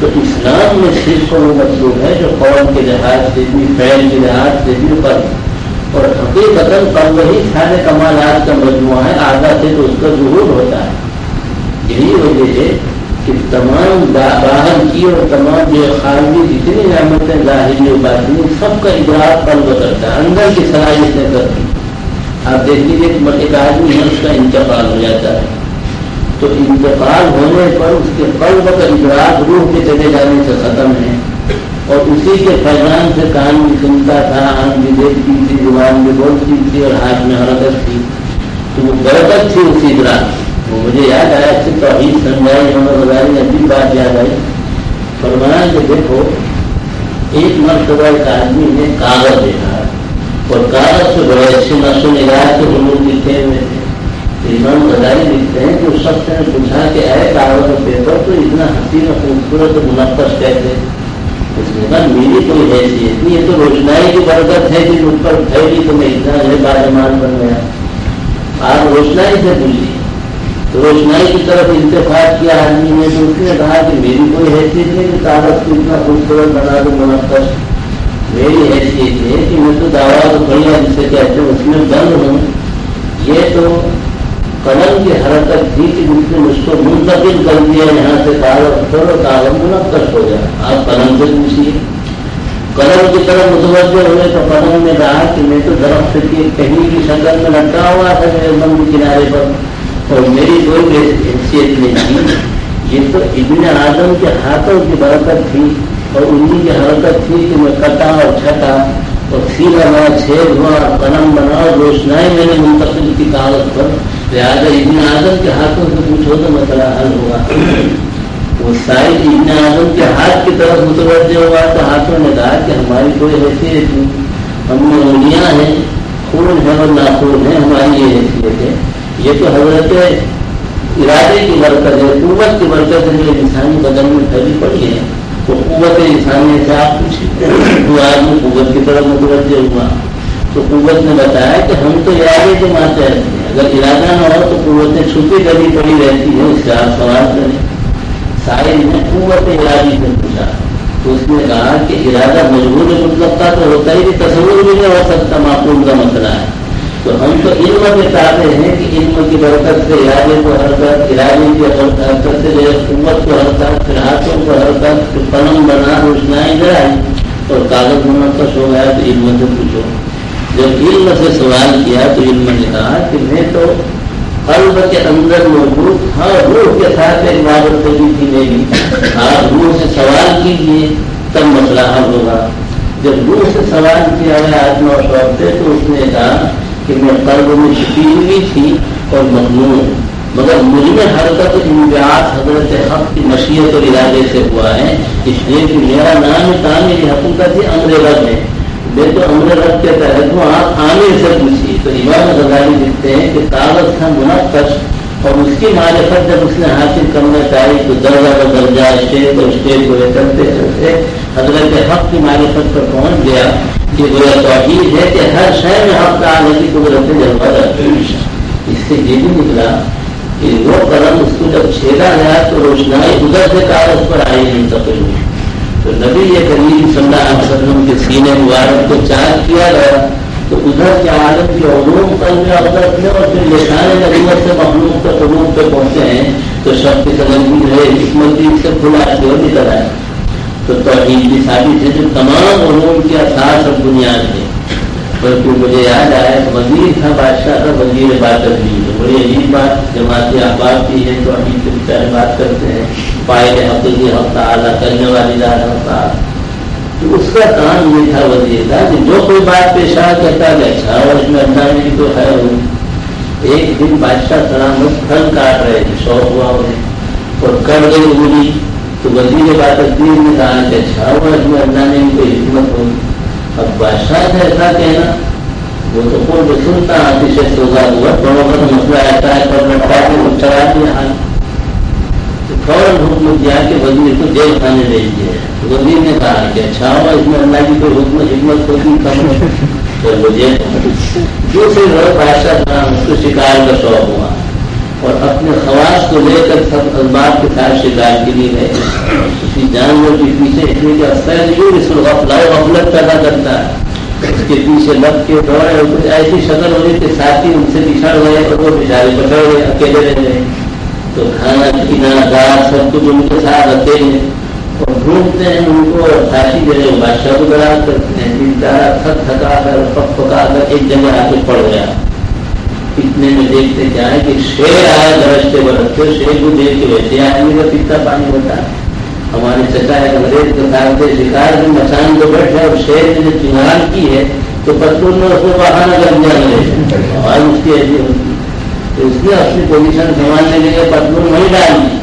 [SPEAKER 1] تو اسلام میں صرف وہ مطلوب ہے جو قول کے لحاظ سے بھی فیل کے لحاظ سے بھی پر۔ اور حقیقت پر وہی سارے کمالات کا مجموعہ ہے آدھا سے تو اس کا ضرور ہوتا ہے۔ یہی وجہ ہے کہ تمام باہر کی اور تمام جو خارجی جتنی نعمتیں ظاہری اور باطنی سب کا اجراف قلب کرتا ہے، اندر کی صلاحیتیں کرتی آپ دیکھ لیجیے کہ ایک آدمی ہے، اس کا انتقال ہو جاتا ہے۔ تو انتقال ہونے پر اس کے قلب کا اجراف روح کے چلے جانے سے ختم ہے اور اسی کے پیغام سے کان بھی سنتا تھا آن بھی دیکھتی تھی، زبان بھی بولتی تھی اور ہاتھ میں حرکت تھی۔ تو وہ برکت تھی اسی اجراف وہ مجھے یاد آیا کہ توحید سمجھائی ہمیں بتائی عجیب بات یاد آئی۔ فرمایا کہ دیکھو، ایک مرتبہ ایک آدمی نے کاغذ دیکھا اور کاغذ سے بڑے اچھے نقش و نگاہ کے ضرور لکھے ہوئے تھے۔ امام غزالی لکھتے ہیں کہ اس شخص نے پوچھا کہ اے کاغذ پیپر تو اتنا حسین و خوبصورت منقش کہتے اس نے کہا، میری کوئی حیثیت نہیں، یہ تو روشنائی کی برکت ہے کہ اس پر پھیلی تو میں اتنا جو ہے بن گیا۔ آپ روشنائی سے بولیے تو روشنائی کی طرف انتخاب کیا آدمی نے تو اس نے کہا کہ میری کوئی حیثیت نہیں کہ کاغذ کو اتنا خوبصورت بنا دوں منقش میری حیثیت ہے کہ میں تو دعویٰ تو بڑھیا جسے کہتے ہیں، اس میں بند ہوں۔ یہ تو قلم کی حرکت تھی کہ جس نے مجھ کو منتقل کر دیا، یہاں سے کاغذ کرو کاغذ منقش ہو جائے آپ قلم سے پوچھیے قلم کی طرف متوجہ ہوئے تو قلم نے کہا کہ میں تو درخت کی کہیں کی شکل میں لٹکا ہوا تھا، میرے بند کنارے پر۔ اور میری کوئی حیثیت نہیں تھی۔ یہ تو ابن اعظم کے ہاتھوں کی برکت تھی اور انہیں کی حرکت تھی کہ میں کٹا اور چھٹا اور سیلا بنا چھید ہوا قلم بنا اور روشنائی میں نے منتقل کی کاغذ پر۔ لہٰذا ابن اعظم کے ہاتھوں سے پوچھو تو مسئلہ حل ہوا وہ سائز ابن اعظم کے ہاتھ کی طرف متوجہ ہوا تو ہاتھوں نے کہا کہ ہماری کوئی حیثیت نہیں۔ ہم میں انگلیاں ہیں، خون ہے اور ناخون ہے ہماری یہ حیثیت ہے۔ یہ تو حضرت ارادے کی برکت ہے، قوت کی برکت ہے جو انسانی بدن میں پھیلی پڑی ہے۔ تو قوت انسانی سے آپ کچھ آدمی قوت کی طرف متوجہ ہوا۔ تو قوت نے بتایا کہ ہم تو ارادے کے ماتے رہتے ہیں۔ اگر ارادہ نہ ہو تو قوتیں چھپی کبھی پڑی رہتی ہے، اس سے آپ سوال کریں۔ سائن نے قوت ارادی سے پوچھا۔ تو اس نے کہا کہ ارادہ مجبور مطلب کا تو ہوتا ہی تصور بھی نہیں ہو سکتا، معقول کا مسئلہ ہے۔ تو ہم تو علم کے چاہتے ہیں کہ علم کی برکت سے ارادے کو حرکت ارادے کی حرکت سے جو ہے قوت کو حرکت پھر ہاتھوں کو حرکت پھر قلم بنا روشنائی جائے اور کاغذ منتخب ہو گیا تو علم سے پوچھو۔ جب علم سے سوال کیا تو علم نے کہا کہ میں تو قلب کے اندر موجود ہر روح کے ساتھ ایک عبادت کری تھی میری آپ روح سے سوال کیجیے تب مسئلہ حل ہوگا۔ جب روح سے سوال کیا ہے آتما شوق سے تو اس نے کہا کہ میں قلب میں شکیل بھی تھی اور مضمون مگر مجھ میں حرکت امتیاز حضرت حق کی مشیت اور ارادے سے ہوا ہے۔ اس لیے کہ میرا نام کام میری حقیقت ہی انگریز ہے۔ میں تو امر رب کے تحت ہوں، آپ عامر سے پوچھیے۔ تو امام غزالی لکھتے ہیں کہ طاقت تھا منقش۔ اور اس کی معرفت جب اس نے حاصل کرنا چاہی تو درجہ کا درجہ اسٹیج کو اسٹیج کو چلتے چلتے حضرت حق کی معرفت پر پہنچ گیا کہ وہ توحید ہے کہ ہر شہر میں حق کا آنے کی قدرت جلوا رہتی اس سے یہ بھی نکلا کہ وہ قلم اس کو جب چھیڑا گیا تو روشنائی ادھر سے کاغذ پر آئی نہیں سفر ہوئی۔ تو نبی یہ کریم صلی اللہ علیہ وسلم کے سینے مبارک کو چارج کیا گیا۔ تو ادھر کے عالم کی علوم پر میں ابرت میں اور پھر لسان نبیت سے مخلوق کے علوم پہ پہنچے ہیں، تو سب کی سمجھ ہے، حکمت بھی سے کھلا کے نکل آئے تو توحید کی ثابت ہے جو تمام علوم کی اثاث اور بنیاد ہے بلکہ مجھے یاد آیا کہ وزیر تھا، بادشاہ تھا، وزیر بات بھی ہے۔ بڑی عجیب بات، جماعتی احباب کی ہے تو ابھی سے بچارے بات کرتے ہیں۔ پائے حقیقی ہفتہ اعلیٰ کرنے والی دار ہفتہ تو اس کا کام یہ تھا وزیر تھا کہ جو کوئی بات پیش آ کرتا ہے اچھا اور اس میں اللہ نے تو ہے وہ ایک دن بادشاہ سلامت پھل کاٹ رہے تھے، شوق ہوا انہیں۔ اور کر گئی انگلی تو وزیر بات نے کہا کہ اچھا ہوا اس میں اللہ نے کوئی حکمت ہوگی اب بادشاہ کا ایسا کہنا، وہ تو کوئی سنتا پیچھے سوگا ہوا، بڑوں کا مسئلہ ایسا ہے، پر لٹکا کے وہ چڑھا دیا حال۔ تو فوراً حکم دیا کہ وزیر کو جیل خانے لے لیے وزیر نے کہا کہ اچھا ہوا اس میں اللہ کی کوئی حکم، حکمت ہوتی کم پھر وہ جیل دوسری روز بادشاہ تھا اس کو شکار کا شوق ہوا۔ اور اپنے خواص کو لے کر سب اسباب کے ساتھ شکار کے لیے گئے۔ کسی جانور کے پیچھے اتنی کا سر یوں اس کو غفلت پیدا کرتا ہے۔ اس کے پیچھے لگ کے دوڑے اور کچھ ایسی شکل ہوئی کہ ساتھی ان سے بچھڑ گئے اور وہ بچارے پکڑ گئے، اکیلے رہ گئے۔ تو کھانا، پینا دار سب کچھ ان کے ساتھ اکیلے اور ڈھونڈتے ہیں، ان کو اور ساتھی جو ہے بادشاہ کو بڑا کرتے ہیں تھک تھکا کر، پک پکا کر ایک جگہ آ کے پڑ گیا اتنے میں دیکھتے جائیں کہ شیر آیا درجتے برستے شیر کو دیکھ کے ویسے آدمی کا پیتا پانی ہوتا ہمارے چچا ہے انگریز کے ساتھ شکار میں مچان کو بیٹھے اور شیر نے جو چنگان کی ہے، تو پتھر نے اس کو بہانا کر دیا انگریز اور اس کی ایسی ہوتی۔ اس نے اپنی پوزیشن سنبھالنے کے لیے پتھر نہیں ڈال دی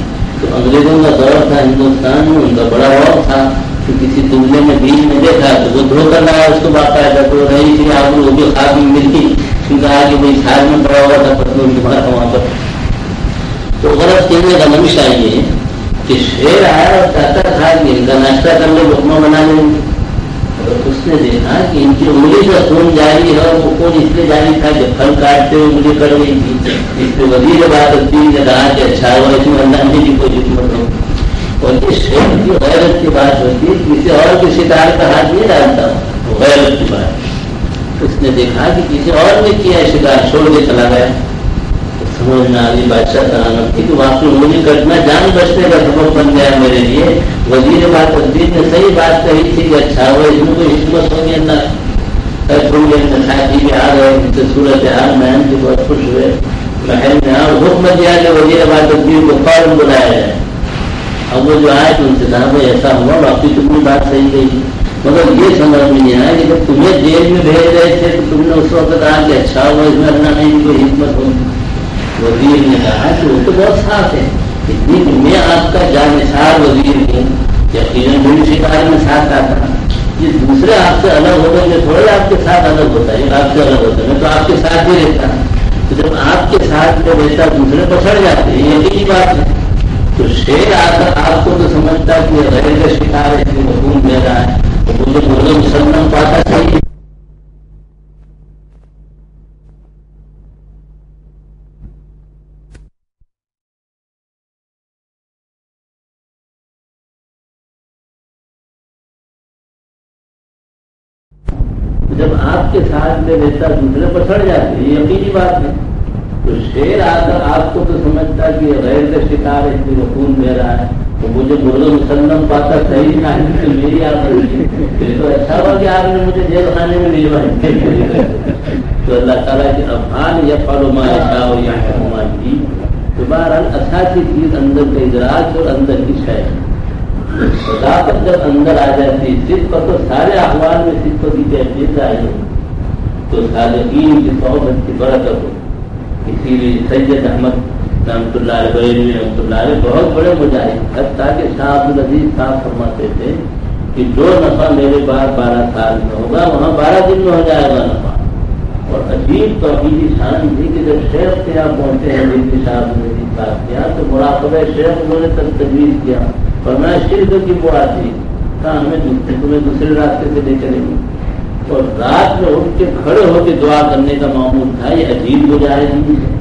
[SPEAKER 1] تو انگریزوں کا دور تھا، ہندوستان میں، ان کا بڑا وقت تھا۔ کہ کسی دنیا میں بیج میں دیکھا تو وہ دھو کر لایا اس کو باقاعدہ تو رہی تھی آپ وہ بھی کھاد میں مل ملتی کہا کہ بھائی کھاد میں پڑا ہوا تھا پتلوں کی بات وہاں پر۔ تو غلط کہنے کا منشا یہ کہ شیر آیا اور کہتا تھا کہ ان کا ناشتہ کر لو لکما بنا لیں گے اور اس نے دیکھا کہ ان کی انگلی کا خون جاری ہے اور وہ کون اس لیے جاری تھا کہ پھل کاٹتے ہوئے مجھے کر گئی تھی۔ اس پہ وزیر بات ہوتی نے کہا کہ اچھا ہوا اس میں اللہ نے کی کوئی حکمت ہو اور اس شیر کی غیرت کی بات ہوتی ہے کسی اور کے شکار کا ہاتھ نہیں ڈالتا غیرت کی بات اس نے دیکھا کہ کسی اور نے کیا شکار، چھوڑ کے چلا گیا۔ سمجھ میں آگے بادشاہ سلامت تھی کہ واقعی مجھے کٹنا جان بچنے کا سبب بن گیا میرے لیے۔ وزیر بات وزیر نے صحیح بات کہی تھی کہ اچھا ہوا اس میں کوئی حکمت ہوگی اللہ تھوڑی ساتھی بھی آ گئے، ان سے صورت حال مہن کی بہت خوش ہوئے۔ محل میں آ حکم دیا کہ وزیر بات وزیر کو فوراً بلایا جائے۔ اب وہ جو آئے تو ان سے کہا بھائی ایسا ہوا باقی تمہیں بات صحیح کہی مگر یہ سمجھ میں نہیں آیا کہ جب تمہیں جیل میں بھیج رہے تھے تو تم نے اس وقت کہا کہ اچھا ہوا، اس میں اللہ نہیں، کوئی حکمت ہو۔ وزیر نے کہا کہ وہ تو بہت صاف ہے۔ اتنی کہ میں آپ کا جانسار وزیر ہوں یقیناً میری شکار میں ساتھ آتا یہ دوسرے آپ سے الگ ہوتا ہے تھوڑے آپ کے ساتھ الگ ہوتا ہے آپ سے الگ ہوتا ہے۔ میں تو آپ کے ساتھ ہی رہتا تو جب آپ کے ساتھ میں رہتا دوسرے پچھڑ جاتے ہیں، یہ یقینی بات ہے۔ تو شیر آ کر آپ کو تو سمجھتا کہ غیر کا شکار ہے، کہ حکومت دے رہا ہے تو وہ جو مرغ مسلمان پاتا چاہیے جب آپ کے ساتھ دوسرے پر چڑھ جاتے یہ یقینی بات ہے۔ تو شیر آ کر آپ کو تو سمجھتا کہ غیر کا شکار ہے کہ خون دے رہا ہے۔ تو مجھے مرغ مسلم پاتا صحیح نہیں تو میری آپ تو اچھا ہوا کہ آپ نے مجھے جیل خانے میں لے تو اللہ تعالیٰ کے افغان یا فالما شاہ یا حکومت کی تو بہرحال اچھا کی چیز اندر کا ادراج اور اندر کی شہر صداقت جب اندر آ جاتی ہے، صرف پر تو سارے اخبار میں صرف کی کیفیت آئی۔ ہو تو صادقین کی صحبت کی برکت ہو اسی لیے سید احمد رحمۃ اللہ علیہ رحمۃ اللہ علیہ بہت بڑے مجاہد حتیٰ کہ شاہ عبد العزیز صاحب فرماتے تھے کہ جو نفع میرے بعد بارہ سال میں ہوگا، وہاں بارہ دن میں ہو جائے گا نفع۔ اور عجیب توحیدی شان تھی کہ جب شیخ کے یہاں پہنچے ہیں، جن کی شاہ عبد العزیز صاحب کے یہاں، تو مراقبہ شیخ انہوں نے تب تجویز کیا۔ اور میں شرک کی بوا تھی کہا ہمیں تمہیں دوسرے راستے سے لے چلیں گے اور رات میں اٹھ کے کھڑے ہو کے دعا کرنے کا معمول تھا، یہ عجیب مجاہدین ہے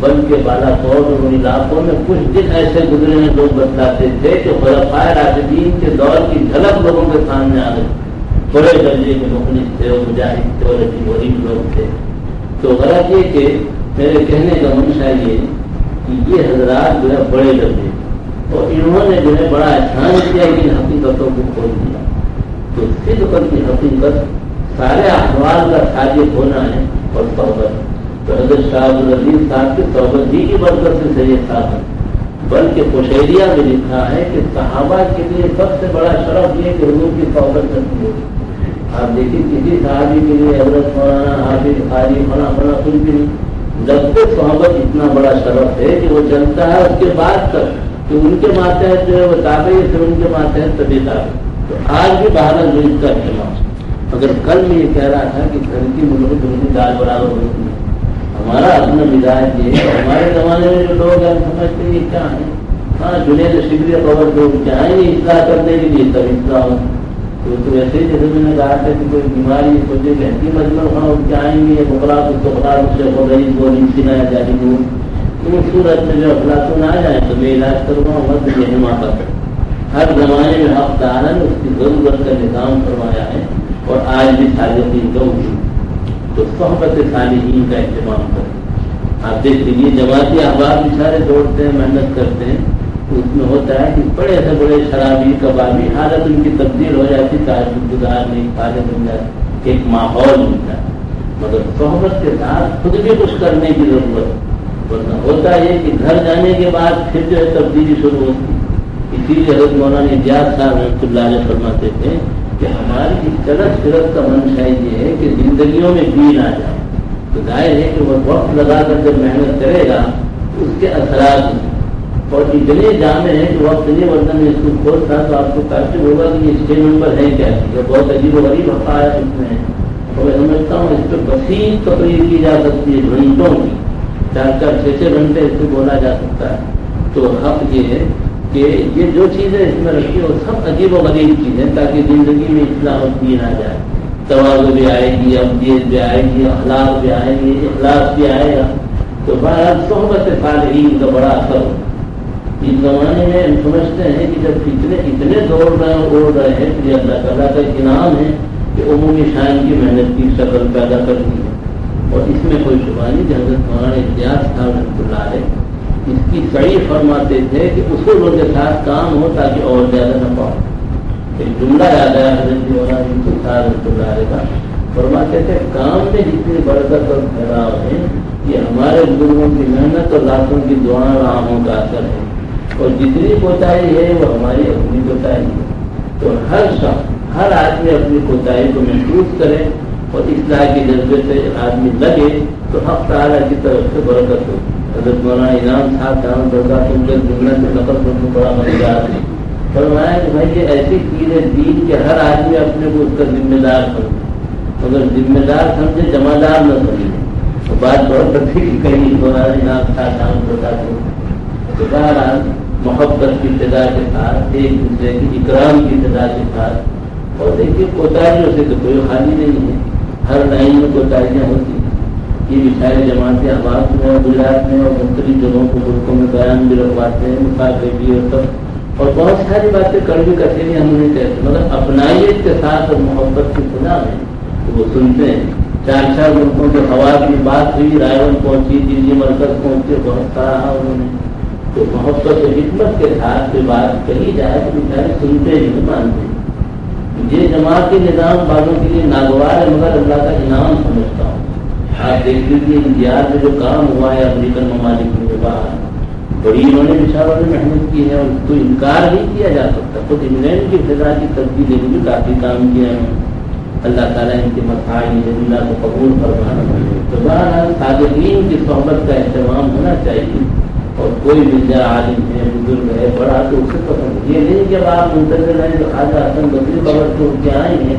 [SPEAKER 1] بن کے بالا کوٹ اور ان علاقوں میں کچھ دن ایسے گزرے ہیں، لوگ بتلاتے تھے کہ خلفائے راشدین کے دور کی جھلک لوگوں کے سامنے آ گئی بڑے درجے کے مخلص تھے اور مجاہد تھے اور عجیب غریب لوگ تھے۔ تو غلط یہ کہ میرے کہنے کا منشا یہ کہ یہ حضرات جو ہے بڑے درجے اور انہوں نے جو ہے بڑا احسان کیا کہ حقیقتوں کو کھول دیا۔ تو صدق کی حقیقت سارے احوال کا تاجر ہونا ہے اور صحبت تو حضرت شاہ العزیز صاحب کی صحبت ہی کی برکت سے صحیح صاحب بلکہ خوشیریا میں لکھا ہے کہ صحابہ کے لیے سب سے بڑا شرف یہ کہ حضور کی صحبت کرتی ہے آپ دیکھیے کسی صحابی کے لیے حضرت مولانا حافظ خالی فلاں فلاں کچھ بھی نہیں۔ جب تک صحبت اتنا بڑا شرف ہے کہ وہ چلتا ہے اس کے بعد تک کہ ان کے ماتحت جو ہے وہ تابع سے ان کے ماتحت تبھی تابع تو آج بھی باہر جو اس کا اہتمام مگر کل میں یہ کہہ رہا تھا کہ گھر کی ملک کی دال برابر ہوتی ہے ہمارا اپنا مزاج یہ ہے ہمارے زمانے میں جو لوگ ہیں سمجھتے ہیں کیا ہے ہاں جنید شکریہ خبر جو چاہیں گے اصلاح کرنے کے لیے تب اصلاح ہو۔ تو ویسے جیسے میں نے کہا تھا کہ کوئی بیماری سوچے کہ ہنسی مجمل ہاں ان چاہیں گے بکرا کو تو بکرا سے ہو رہی وہ نیچے جاری ہو تو صورت میں جو افلاطون آ جائیں تو میں علاج کروں گا وقت یہ حماقت ہر زمانے میں حق دارن اس کی ضرورت کا نظام کروایا ہے۔ اور آج بھی صالحین کا وجود تو صحبت صالحین کا اہتمام کریں۔ آپ دیکھ لیجیے جماعتی احباب بھی سارے دوڑتے ہیں، محنت کرتے ہیں، اس میں ہوتا ہے کہ بڑے سے بڑے شرابی کبابی حالت ان کی تبدیل ہو جاتی تاج گزار نہیں کھانے بن جاتی ایک ماحول ملتا ہے۔ مگر صحبت کے ساتھ خود بھی کچھ کرنے کی ضرورت، ورنہ ہوتا یہ کہ گھر جانے کے بعد پھر جو ہے تبدیلی شروع ہوتی۔ اسی لیے حضرت مولانا اجاز صاحب رحمۃ اللہ علیہ فرماتے تھے کہ ہماری اس چلت کا منشا یہ ہے کہ زندگیوں میں بین آ جائے۔ تو ظاہر ہے کہ وہ وقت لگا کر جب محنت کرے گا اس کے اثرات اور اتنے جامع ہیں کہ وقت نہیں، ورنہ میں اس کو کھول تھا تو آپ کو تعجب ہوگا کہ یہ اسٹے نمبر ہے کیا۔ یہ بہت عجیب و غریب حقا ہے اس میں۔ اور میں سمجھتا ہوں اس پہ وسیع تقریر کی جا سکتی ہے گھنٹوں کی۔ چار چار چھ چھ گھنٹے اس پہ بولا جا سکتا ہے۔ تو حق یہ ہے کہ یہ جو چیزیں اس میں رکھی وہ سب عجیب و غریب چیزیں، تاکہ زندگی میں اصلاح دین آ جائے۔ توازو بھی آئے گی ابدیت بھی آئے گی، اخلاق بھی آئیں گے اخلاق بھی آئے گا۔ تو بہرحال صحبت صالحین کا بڑا اثر ہو۔ اس زمانے میں ہم سمجھتے ہیں کہ جب اتنے اتنے دوڑ رہے ہیں اوڑ رہے ہیں، تو یہ اللہ تعالیٰ کا انعام ہے کہ عمومی شان کی محنت کی شکل پیدا کر دی ہے۔ اور اس میں کوئی شبہ نہیں کہ حضرت مولانا احتیاط صاحب رحمۃ اللہ علیہ اس کی صحیح فرماتے تھے کہ اصولوں کے ساتھ کام ہو تاکہ اور زیادہ نہ پاؤ۔ ایک جملہ یاد آیا حضرت مولانا صاحب علیہ کا۔ فرماتے تھے، کام میں جتنی برکت اور پھیلاؤ ہے، یہ ہمارے بزرگوں کی محنت اور لاکھوں کی دعا راموں کا اثر ہے۔ اور جتنی کوتاہی ہے، وہ ہماری اپنی کوتاہی ہے۔ تو ہر شخص، ہر آدمی اپنی کوتاہی کو محسوس کرے اور اصلاح کے جذبے سے آدمی لگے، تو حق تعالیٰ کی طرف سے برکت ہو۔ حضرت مولانا انعام صاحب کام درگاہ کے جملہ سے نقل کرنے کو بڑا مزیدار ہے فرمایا کہ بھائی یہ ایسی چیز ہے، دین کے ہر آدمی اپنے کو اس کا ذمہ دار سمجھے۔ اگر ذمہ دار سمجھے، جمع دار نہ سمجھے۔ تو بات بہت اچھی کی کہیں مولانا انعام تھا شام بتا تو بہرحال محبت کی ابتدا کے ساتھ، ایک دوسرے کی اکرام کی ابتدا کے ساتھ۔ اور دیکھیے کوتاہیوں سے تو کوئی خالی نہیں ہے۔ ہر لائن میں کوتاہیاں ہوتی ہیں۔ یہ بھی جماعتیں آباد میں اور گجرات میں اور مختلف جگہوں کو ملکوں میں بیان بھی رکھواتے ہیں، مقابلے بھی اور سب۔ اور بہت ساری باتیں کڑوی کٹھے ہم نہیں کہتے مگر اپنائیت کے ساتھ اور محبت کی سنا میں وہ سنتے ہیں۔ چار چار ملکوں کے خواب کی بات ہوئی، رائے پہنچی، دلی مرکز پہنچے، بہت سارا ہاں انہوں نے۔ تو محبت حکمت کے ساتھ جو بات کہی جائے تو بیچارے سنتے نہیں، مانتے یہ جماعت کے نظام والوں کے لیے ناگوار ہے، مگر اللہ کا انعام سمجھتا ہوں۔ آپ دیکھ لیجیے انڈیا میں جو کام ہوا ہے امریکن ممالک میں باہر بڑی انہوں نے بچاروں نے محنت کی ہے اور تو انکار نہیں کیا جا سکتا۔ خود انگلینڈ کی فضا کی تبدیلی میں بھی کافی کام کیا ہے۔ اللہ تعالیٰ ان کے مسائل اللہ کو قبول فرمانا تو بہرحال صادقین کی صحبت کا اہتمام ہونا چاہیے۔ اور کوئی بھی جا عالم ہے، بزرگ ہے، بڑا تو اسے پسند۔ یہ نہیں کہ آپ منتظر ہیں جو خواجہ حسن بکری خبر تو کے آئے ہیں۔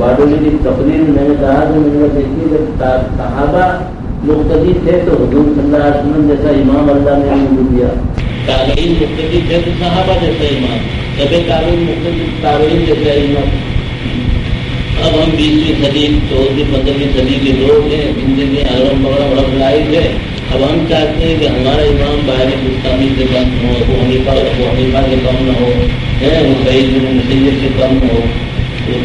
[SPEAKER 1] باڈولی جی کی تقریر میں نے کہا کہ میں نے دیکھی جب صحابہ مختلف تھے تو حضور صلی اللہ علیہ وسلم جیسا امام اللہ نے مجھے دیا۔ تعلیم مختلف تھے تو صحابہ جیسا امام۔ جب تعلیم مختلف تعلیم جیسا امام۔ اب ہم بیسویں صدی چودہویں پندرہویں صدی کے لوگ ہیں زندگی اگرم بغرم رب لائق ہے اب ہم چاہتے ہیں کہ ہمارا امام باہر گستامی سے کم ہو وہ حنیفہ وہ حنیفہ سے کم نہ ہو وہ صحیح مسیح سے کم نہ ہو۔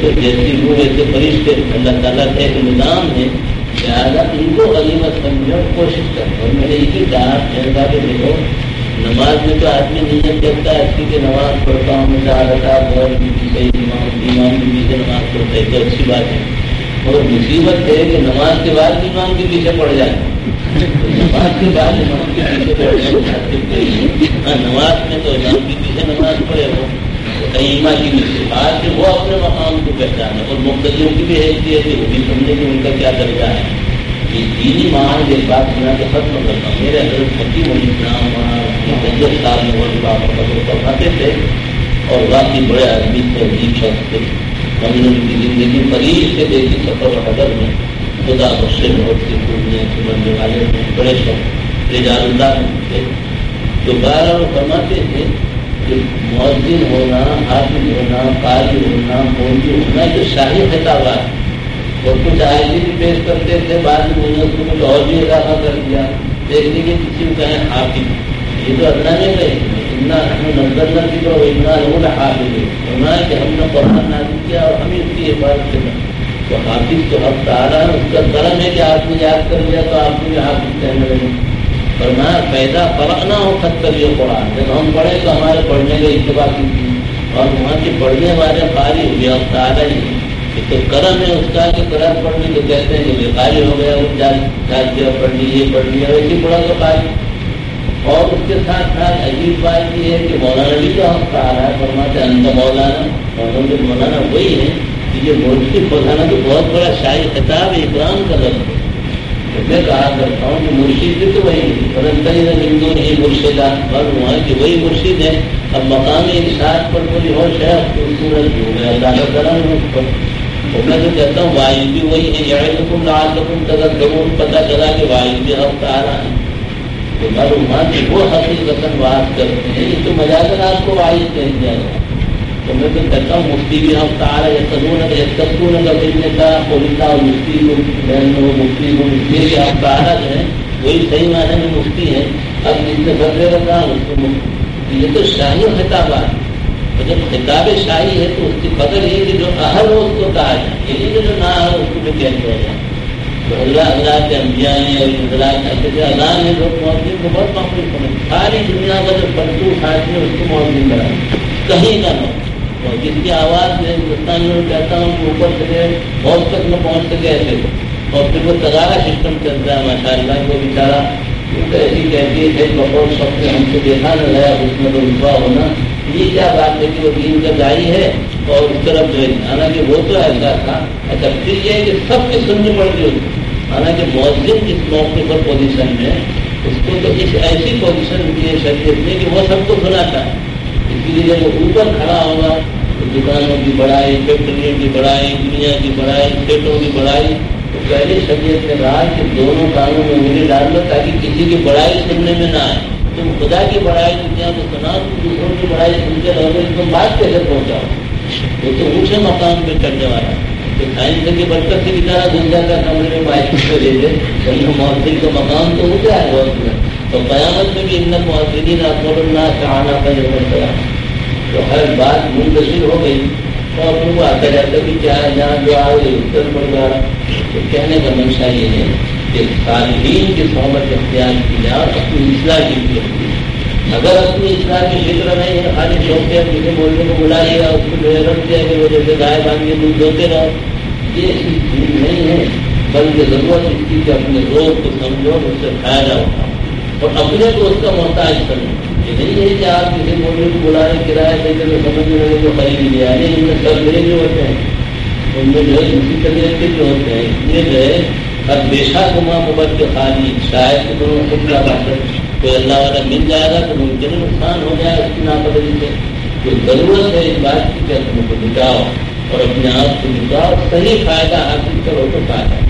[SPEAKER 1] تو جیسی ہو ویسے فرشتے اللہ تعالیٰ کا ایک نظام ہے لہٰذا ان کو غنیمت سمجھو، کوشش کریں اور میں نے یہ کہا جیسا کہ دیکھو، نماز میں تو آدمی نیت کرتا ہے اچھی کہ نماز پڑھتا ہوں مجھے عادت اور صحیح امام امام کے پیچھے نماز پڑھتا ہے تو اچھی بات ہے۔ اور مصیبت ہے کہ نماز کے بعد امام کے پیچھے پڑ جائے نماز ہاں، کے بعد امام کے پیچھے پڑ جائے نماز میں تو امام کے پیچھے نماز پڑھے وہ قیمہ کی صفات کہ وہ اپنے مقام کو پہچانے اور مختلفوں کی بھی حیثیت ہے، وہ بھی سمجھے کہ ان کا کیا درجہ ہے۔ یہ دینی مان یہ بات سنا کے ختم کرتا ہوں میرے حضرت حکیم علی اسلام وہاں سال میں وہ بات پڑھاتے تھے اور واقعی بڑے آدمی تھے، عجیب شخص تھے۔ ہم نے ان کی زندگی قریب سے دیکھی سفر و حضر میں۔ خدا بخشے بہت سے پورنے سمجھنے والے بڑے شخص رجال اللہ تھے تو بارہ فرماتے تھے مؤذن ہونا، حافظ ہونا، قاضی ہونا، مولوی ہونا جو شاہی خطابات اور کچھ آئے بھی پیش کرتے تھے، بعد میں اس کو کچھ اور بھی اضافہ کر دیا۔ دیکھنے کے کسی کو کہیں حافظ۔ یہ تو ادنا نہیں رہے اتنا ہم نظر نہ کی تو اتنا لوگ حافظ ہونا ہے کہ ہم نے قرآن نازل کیا اور ہمیں اس کی حفاظت کرنا۔ تو حافظ تو اب تارا اس کا کرم ہے کہ آپ نے یاد کر لیا تو آپ کو بھی حافظ کہنے لگے۔ فرمایا پیدا فرق نہ ہو خط کر یہ قرآن جب ہم پڑھے تو ہمارے پڑھنے کا اتباع کی اور وہاں کے پڑھنے والے قاری ہو گیا اب تارا ہی تو کرم ہے اس کا کہ قرآن پڑھنے تو کہتے ہیں کہ قاری ہو گیا، وہ جال جال دیا پڑھ لی یہ پڑھ لیا ویسے پڑھا تو قاری اور اس کے ساتھ ساتھ عجیب بات یہ ہے کہ مولانا بھی تو ہم کہا رہا ہے، فرماتے انت مولانا، اور جو مولانا وہی ہے کہ یہ مرشد مولانا تو بہت بڑا شاہی خطاب اکرام کا لفظ ہے میں کہا کرتا ہوں کہ مرشید بھی تو وہی پرندہ ہندو نہیں مرشدہ اور وہاں کی وہی مرشد ہے اب مقامی انسان پر کوئی اور شہر خوبصورت ہو گیا اللہ کرم اس پر۔ تو میں تو کہتا ہوں واحد بھی وہی ہے یا حکم لال حکم تک ضرور پتہ چلا کہ واحد بھی ہفتہ آ رہا ہے۔ تو میں وہاں وہ حقیقت بات کرتے ہیں۔ یہ تو مجاز آپ کو واحد کہہ دیا گیا تو میں تو کہتا ہوں مفتی بھی ہم تارا یا سدون یا مفتی کو بہن ہو مفتی مفتی جو ہے وہی صحیح معنی میں مفتی ہے اب جس بدلے اس کو یہ تو شاہی خطابات تو جب خطاب شاہی ہے تو اس کی قدر یہ کہ جو اہل ہو اس کو کہا جائے. یہ کہ جو نہ ہو اس کو بھی کہہ دیا جائے. تو اللہ اللہ کے انبیاء ہیں اور اللہ کے اذان ہے لوگ معذم کو بہت معمولی سمجھ ساری دنیا کا جو پلٹو ساتھ ہے اس کو معذم کرا کہیں کا نہ اور جس کی آواز میں ہندوستان میں کہتا ہوں کہ اوپر سے بہت تک میں پہنچ سکے ایسے۔ اور پھر وہ تغارا سسٹم چلتا ہے ماشاء اللہ کو بیچارا ایسی کہتی ہے بہت سب سے ہم کو دیکھا نہ گیا اس میں تو رسوا ہونا۔ یہ کیا بات ہے کہ وہ دین کا دائی ہے اور اس طرف جو ہے، حالانکہ وہ تو ایسا تھا۔ اچھا پھر یہ ہے کہ سب کی سننی پڑتی ہوتی حالانکہ مؤذن اس موقع پر پوزیشن میں اس کو تو اس ایسی پوزیشن دی ہے شریعت میں کہ وہ سب کو سناتا ہے۔ اسی لیے جب وہ اوپر کھڑا ہوگا دکانوں کی بڑھائی فیکٹریوں کی بڑھائی دنیا کی بڑھائی اسٹیٹوں کی بڑھائی تو پہلے شریعت نے کہا کہ دونوں کانوں میں انگلی ڈال لو تاکہ کسی کی بڑائی سننے میں نہ آئے۔ تم خدا کی بڑائی دنیا میں سنا تم دوسروں کی بڑائی سنتے رہو گے تم بات کیسے پہنچاؤ؟ وہ تو اونچے مقام پہ چڑھنے والا۔ تو سائنس کے برکت سے بچارا دنیا کا کمرے میں بائک کو دے دے محسن کا مقام تو اونچا ہے۔ بہت تو قیامت میں بھی ان محسدین نہ چاہنا کا جو تو ہر بات منتشر ہو گئی اور ان آتا جاتا کہ کیا ہے جہاں جو آئے اتر پڑ گیا۔ تو کہنے کا منشا یہ ہے کہ طالبین کی صحبت اختیار کی جائے اور اپنی اصلاح کی بھی ہوتی اگر اپنی اصلاح کی فکر نہیں ہے، خالی شوق سے کسی بولنے کو بلا لیا اس کو جو ہے رکھ دیا کہ وہ جیسے گائے باندھ کے دودھ دھوتے رہو۔ یہ چیز نہیں ہے، بلکہ ضرورت اس کی کہ اپنے روگ کو سمجھو اور اس سے فائدہ اٹھاؤ اور اپنے کو اس کا محتاج کرو۔ نہیں ہے کہ آپ کسی موٹر کو بلا رہے کرایہ دے کر سمجھ میں لگے تو خرید لیا نہیں ان میں سب میرے جو ہوتے ہیں۔ ان میں جو ہے اسی طریقے کے جو ہوتے ہیں۔ یہ جو ہے، اب بے شک ماں محبت کے خالی شاید کہ دونوں خود کا بات ہے۔ کوئی اللہ والا مل جائے گا تو ممکن نقصان ہو جائے اس کی ناپدری سے۔ جو ضرورت ہے اس بات کی کہ اپنے کو بچاؤ اور اپنے آپ کو بچاؤ۔ صحیح فائدہ حاصل کرو تو فائدہ۔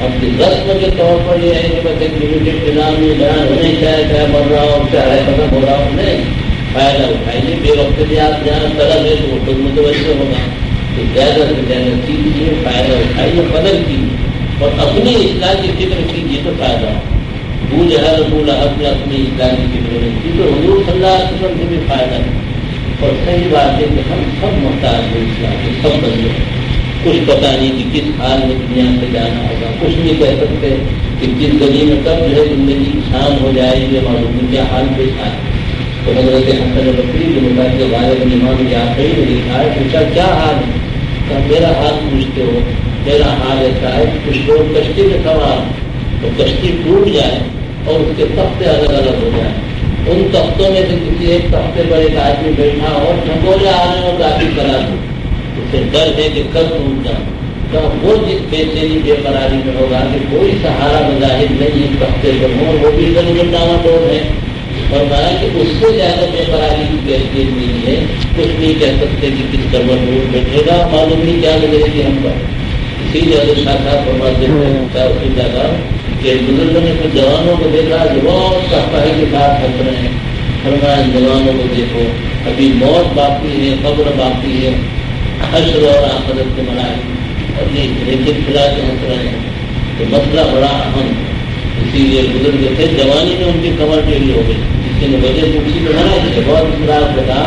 [SPEAKER 1] اب رسم کے طور پر یہ ہے کہ بس ایک لمیٹڈ نظام میں بیان ہونے چاہے چاہے مر رہا ہو، چاہے ختم ہو رہا ہو، نہیں۔ فائدہ اٹھائیے بے وقت سے آپ جہاں طلب ہے تو وہ خود متوجہ ہوگا۔ تو زیادہ سے زیادہ کیجیے فائدہ اٹھائیے قدر کیجیے اور اپنی اصلاح کی فکر کیجیے تو فائدہ۔ بھول ہے رسول حق نے اپنی اصلاح کی فکر نہیں کی۔ تو حضور صلی اللہ علیہ وسلم سے بھی فائدہ۔ ہے اور صحیح بات ہے کہ ہم سب محتاج ہیں اصلاح کے سب بندے ہیں۔ کچھ پتا نہیں کہ کس حال میں دنیا سے جانا ہوگا۔ کچھ نہیں کہہ سکتے کہ کس گلی میں کب جو ہے زندگی شان ہو جائے گی معلوم کیا حال پیش آئے۔ تو حضرت حسن بکری کے مطابق غالب نمان کے آخری میں لکھا ہے، پوچھا، کیا حال ہے؟ کہ میرا حال پوچھتے ہو، میرا حال ایسا ہے کچھ لوگ کشتی میں سوار تو کشتی ٹوٹ جائے اور اس کے تختے الگ الگ ہو جائیں۔ ان تختوں میں سے کسی ایک تختے پر ایک آدمی بیٹھا اور جھنگولے آ رہے ہیں اور کافی کرا دوں سے ڈر ہے کہ کب ٹوٹ جاؤں۔ تو وہ جس بے چینی بے قراری میں ہوگا کہ کوئی سہارا مظاہر نہیں اس ہفتے پر ہو وہ بھی ضرور ڈاما ڈول ہے۔ اور کہا کہ اس سے زیادہ بے قراری کی کیفیت نہیں ہے، کچھ نہیں کہہ سکتے کہ کس طرح دور بیٹھے گا۔ معلوم نہیں کیا ملے گی ہم پر۔ اسی لیے شاخا فرماتے اسی جگہ کہ بزرگ نے کچھ جوانوں کو دیکھا، جو بہت صفائی کے ساتھ ہنس رہے ہیں۔ فرمایا، جوانوں کو دیکھو، ابھی موت باقی ہے، قبر باقی ہے۔ حشر اور جی، آخرت کے مطلب منائے اور یہ لیکن کھلا کے ہنس رہے ہیں تو مسئلہ بڑا اہم اسی لیے بزرگ تھے، جوانی میں ان کی کمر ٹیڑھی ہو گئی کسی نے وجہ پوچھی تو منع ہے، بہت اخلاق بتا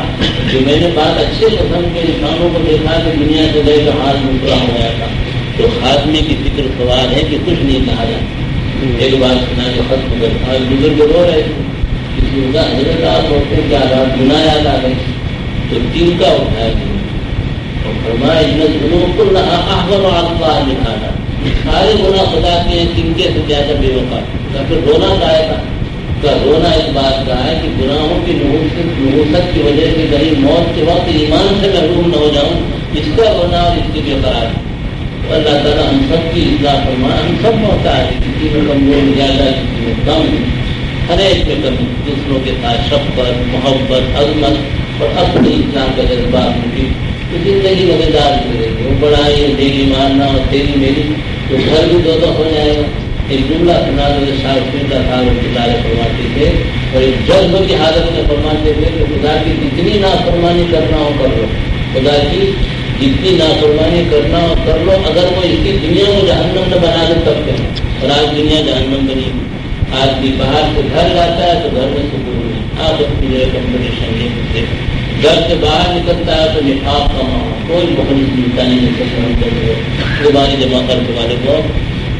[SPEAKER 1] کہ میں نے بات اچھے قسم کے انسانوں کو دیکھا کہ دنیا سے گئے تو ہاتھ مسرا ہو گیا تھا۔ تو خاتمے کی فکر سوال ہے کہ کچھ نہیں کہا جائے ایک بات سنا کے ختم کر بزرگ رو رہے تھے کسی کا حضرت آپ ہوتے کیا رات گنا یاد آ گئی تو تین کا اٹھایا سارے گنا خدا کے ہیں کن کے سے زیادہ بے وقع پھر رونا چاہے گا کا رونا اس بات کا ہے کہ گناہوں کی نوسط کی وجہ سے کہیں موت کے وقت ایمان سے محروم نہ ہو جاؤں، اس کا رونا اور اس کی بے قرار اللہ تعالیٰ ہم سب کی اصلاح فرمانا ہم سب ہوتا ہے کسی میں کمزور زیادہ کسی میں کم ہر ایک میں کمی دوسروں کے ساتھ شفقت، محبت، عظمت اور اپنی اسلام کا جذبات مجھے زندگی مزیدار گزرے گی وہ بڑا یہ مارنا اور تیری میری تو گھر بھی دو ہو جائے گا ایک جملہ سنا دو شاہ کا تھا وہ کتابیں فرماتے تھے۔ اور ایک جذب کی حالت میں فرماتے تھے کہ خدا کی جتنی نافرمانی کرنا ہو، کر لو۔ خدا کی جتنی نافرمانی کرنا ہو، کر لو۔ اگر وہ اس کی دنیا کو جہنم میں بنا دے، تب کریں اور آج دنیا جہنم بنی آج بھی باہر سے گھر جاتا ہے تو گھر میں سکون نہیں۔ آپ اپنی جو ہے کمپٹیشن نہیں گھر سے باہر نکلتا ہے تو نفاق کا ماحول، کوئی مخلص ملتا نہیں ملتا قربانی جمع کرنے والے کو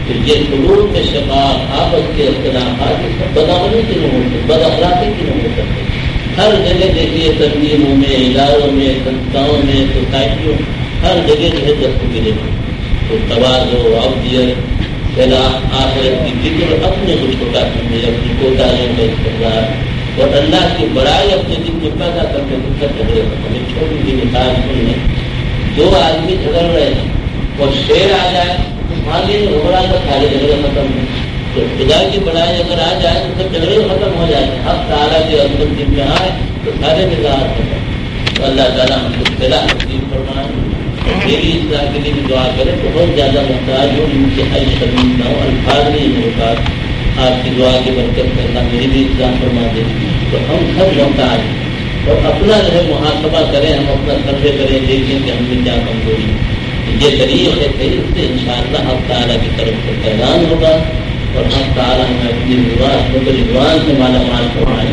[SPEAKER 1] تو یہ سلوک میں شفاف آپس کے اختلافات بدامنی کی نہیں ہو بد اخلاقی کی نہیں ہو سکتے ہر جگہ دیکھیے تنظیموں میں، اداروں میں، سنستھاؤں میں، سوسائٹیوں ہر جگہ جو ہے دست ملے تو توازو افضیت سیلاب آخرت کی فکر اپنے کو چھوٹا سمجھے اپنی کوتاہیوں کا استعمال اور اللہ کی بڑائی اپنے دل میں پیدا کر کے دکھ جھگڑے ہمیں چھوٹی سی مثال سننے دو آدمی جھگڑ رہے ہیں۔ اور شیر آ جائے تو مالی ابڑا کر سارے جھگڑے ختم ہو تو خدا کی بڑائی اگر آ جائے تو سب جھگڑے ختم ہو جائے۔ اب تعالیٰ کے اندر جن میں آئے تو سارے مزاج ختم تو اللہ تعالیٰ ہم کو پہلا تقسیم فرمائیں میری اصلاح کے لیے بھی دعا کریں بہت زیادہ محتاج ہو انتہائی شرمند نہ ہو الفاظ نہیں میرے پاس آپ کی دعا کی برکت کرنا میری بھی اصلاح فرما دیں تو ہم سب محتاج ہیں اور اپنا جو ہے محاسبہ کریں، ہم اپنا سروے کریں، دیکھیں کہ ہم نے کیا کمزوری۔ یہ طریقے ہے اس سے ان شاء اللہ آپ تعالیٰ کی طرف سے پیغام ہوگا اور ہم تعالیٰ ہمیں اپنی رضوان سے مالا مال کروائیں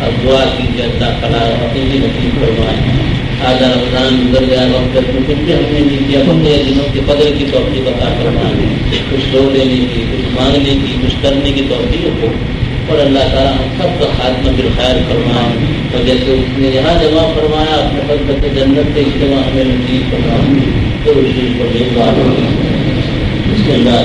[SPEAKER 1] اب دعا کیجیے اللہ تعالیٰ اپنی نصیب کروائیں آج رمضان گزر گیا وقت کچھ بھی ہم نے نہیں کیا بندے دنوں کی قدر کی توفیق عطا فرمائے کچھ دو لینے کی، کچھ مانگنے کی، کچھ کرنے کی توفیق ہو۔ اور اللہ تعالیٰ ہم سب کا خاتمہ بالخیر فرمائے۔ اور جیسے اس نے یہاں جمع فرمایا اپنے حضرت جنت سے اجتماع ہمیں نصیب فرمائے تو اس چیز کو بے بات اس کے اللہ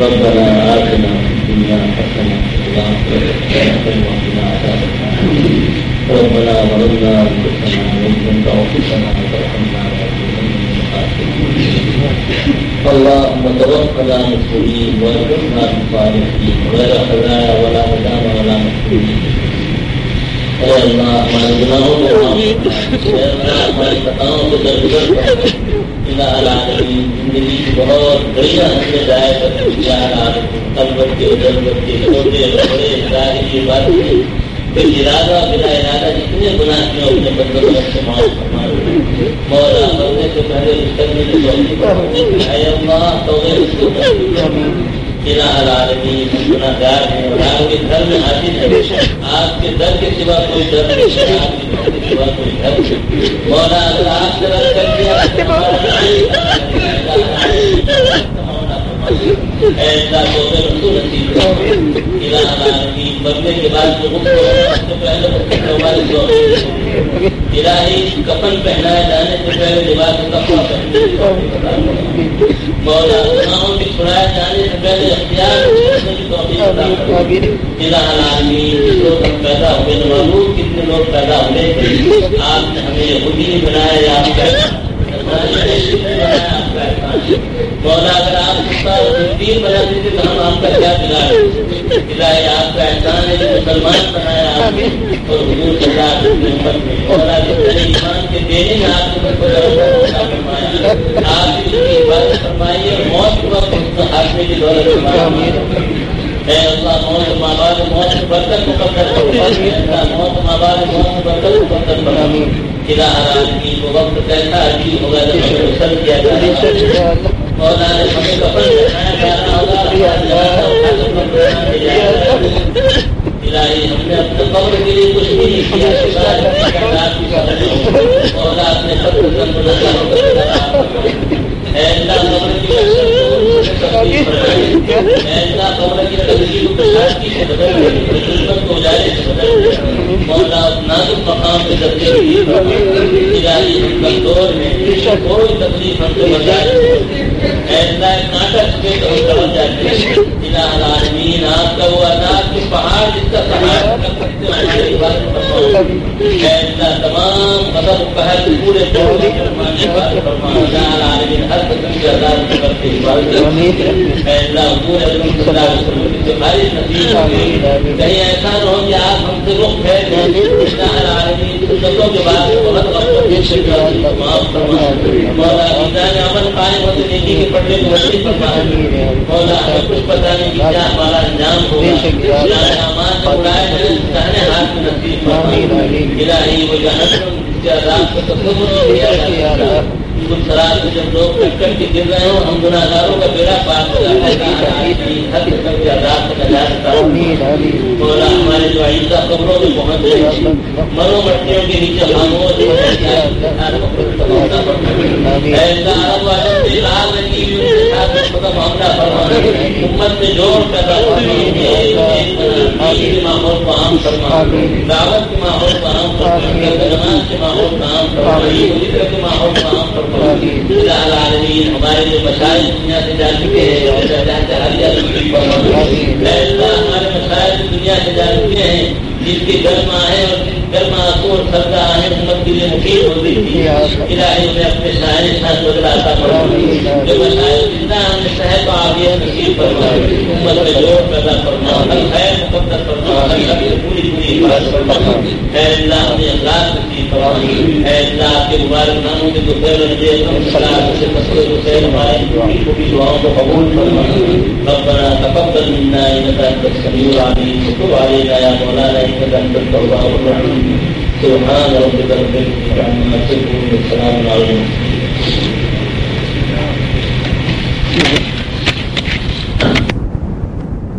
[SPEAKER 1] ربنا آتنا الدنيا حسنة ربنا ظلمنا أنفسنا وإن لم تغفر لنا وترحمنا اللهم توفنا مسلمين وارزقنا بالصالحين غير خزايا ولا مدام ولا مسلمين. اے اللہ ہمارے گناہوں کو ہماری خطاؤں کو درگزر زندگی کی بہت بڑھیا ہم نے قلبت کے ضرورت کے چھوٹے بڑے ظاہری بات پھر ارادہ بلا ارادہ جتنے گناہ کیے اپنے بندوں سے معاف فرما مولا مرنے سے پہلے اس کرنے کی اللہ توبہ اس کو العالمین ہم گناہگار اور آپ کے گھر میں حاضر ہے آپ کے در کے سوا کوئی در نہیں، آپ کے گھر کے سوا کوئی در نہیں۔ مولا اگر آپ سے کر دیا۔ ایسا تو میں رسول نصیب العالمین مرنے کے بعد جو سب سے پہلے ہمارے جو۔ الہی کفن پہنائے جانے سے پہلے لباس کپڑا پہننے مولا گناہوں کی جانے سے پہلے اختیار لوگ پیدا ہوئے معلوم کتنے لوگ پیدا ہوئے آپ نے ہمیں خود ہی بنایا آپ کا مولا اگر آپ دین بنا دیتے تو ہم آپ کا کیا بگاڑ آپ کا احسان ہے مسلمان بنایا آپ اور حضور کے ساتھ ایمان کے دینے میں آپ آپ کی عبادت فرمائیے اور کی دولت فرمائیے اے اللہ موت ماں باپ موت برکت مقدر موت ماں باپ موت برکت مقدر خدا کی وہ وقت کیسا عجیب ہوگا جب کیا جائے کوئی تکلیف ہم سے بجائے ایسا ناٹک پہ العالمین آپ کا وہ عذاب کے پہاڑ جس کا سہارا تمام مذہب پہل پورے کہیں ایسا نہ ہو کہ آپ ہم سے رخ ہے کے بعد عمل ہوتے نیکی کے پڑھنے کو پتا نہیں کیا ہمارا انجام ہوگا میں جب لوگ ٹکر کے گر رہے ہوں ہم کا بیڑا پار ہمارے جو عیسا خبروں میں پہنچ گئے مرو مٹیوں کے نیچے خاموش امت میں جوڑ پیدا ماحول کو عام کرنا دعوت کے ماحول کو عام کرنا نماز کے ماحول کو عام کرنا کے ماحول کو عام کرنا العالمین ہمارے جو مسائل دنیا سے جا چکے ہیں ہمارے مسائل دنیا سے جا چکے ہیں جس کی گرما ہے اور گرما کو سردا ہے امت کے لیے مفید ہوتی تھی الہی میں اپنے ساتھ پڑا جو مسائل زندہ صاحب آ گیا نصیب فرما امت میں جو پیدا فرما حل ہے مقدر فرما حل ہے پوری پوری عبادت فرما ہے اللہ نے اللہ کی فرمائی ہے اللہ کے مبارک ناموں کے تو خیر رکھے ہم سلام سے مسئلے کو خیر ہمارے چھوٹی دعاؤں کو قبول فرما ربنا تقبل منا انك انت السميع العليم تب علينا يا مولانا انك انت التواب الرحيم سبحان ربك رب العزه عما يصفون والسلام عليكم Thank you.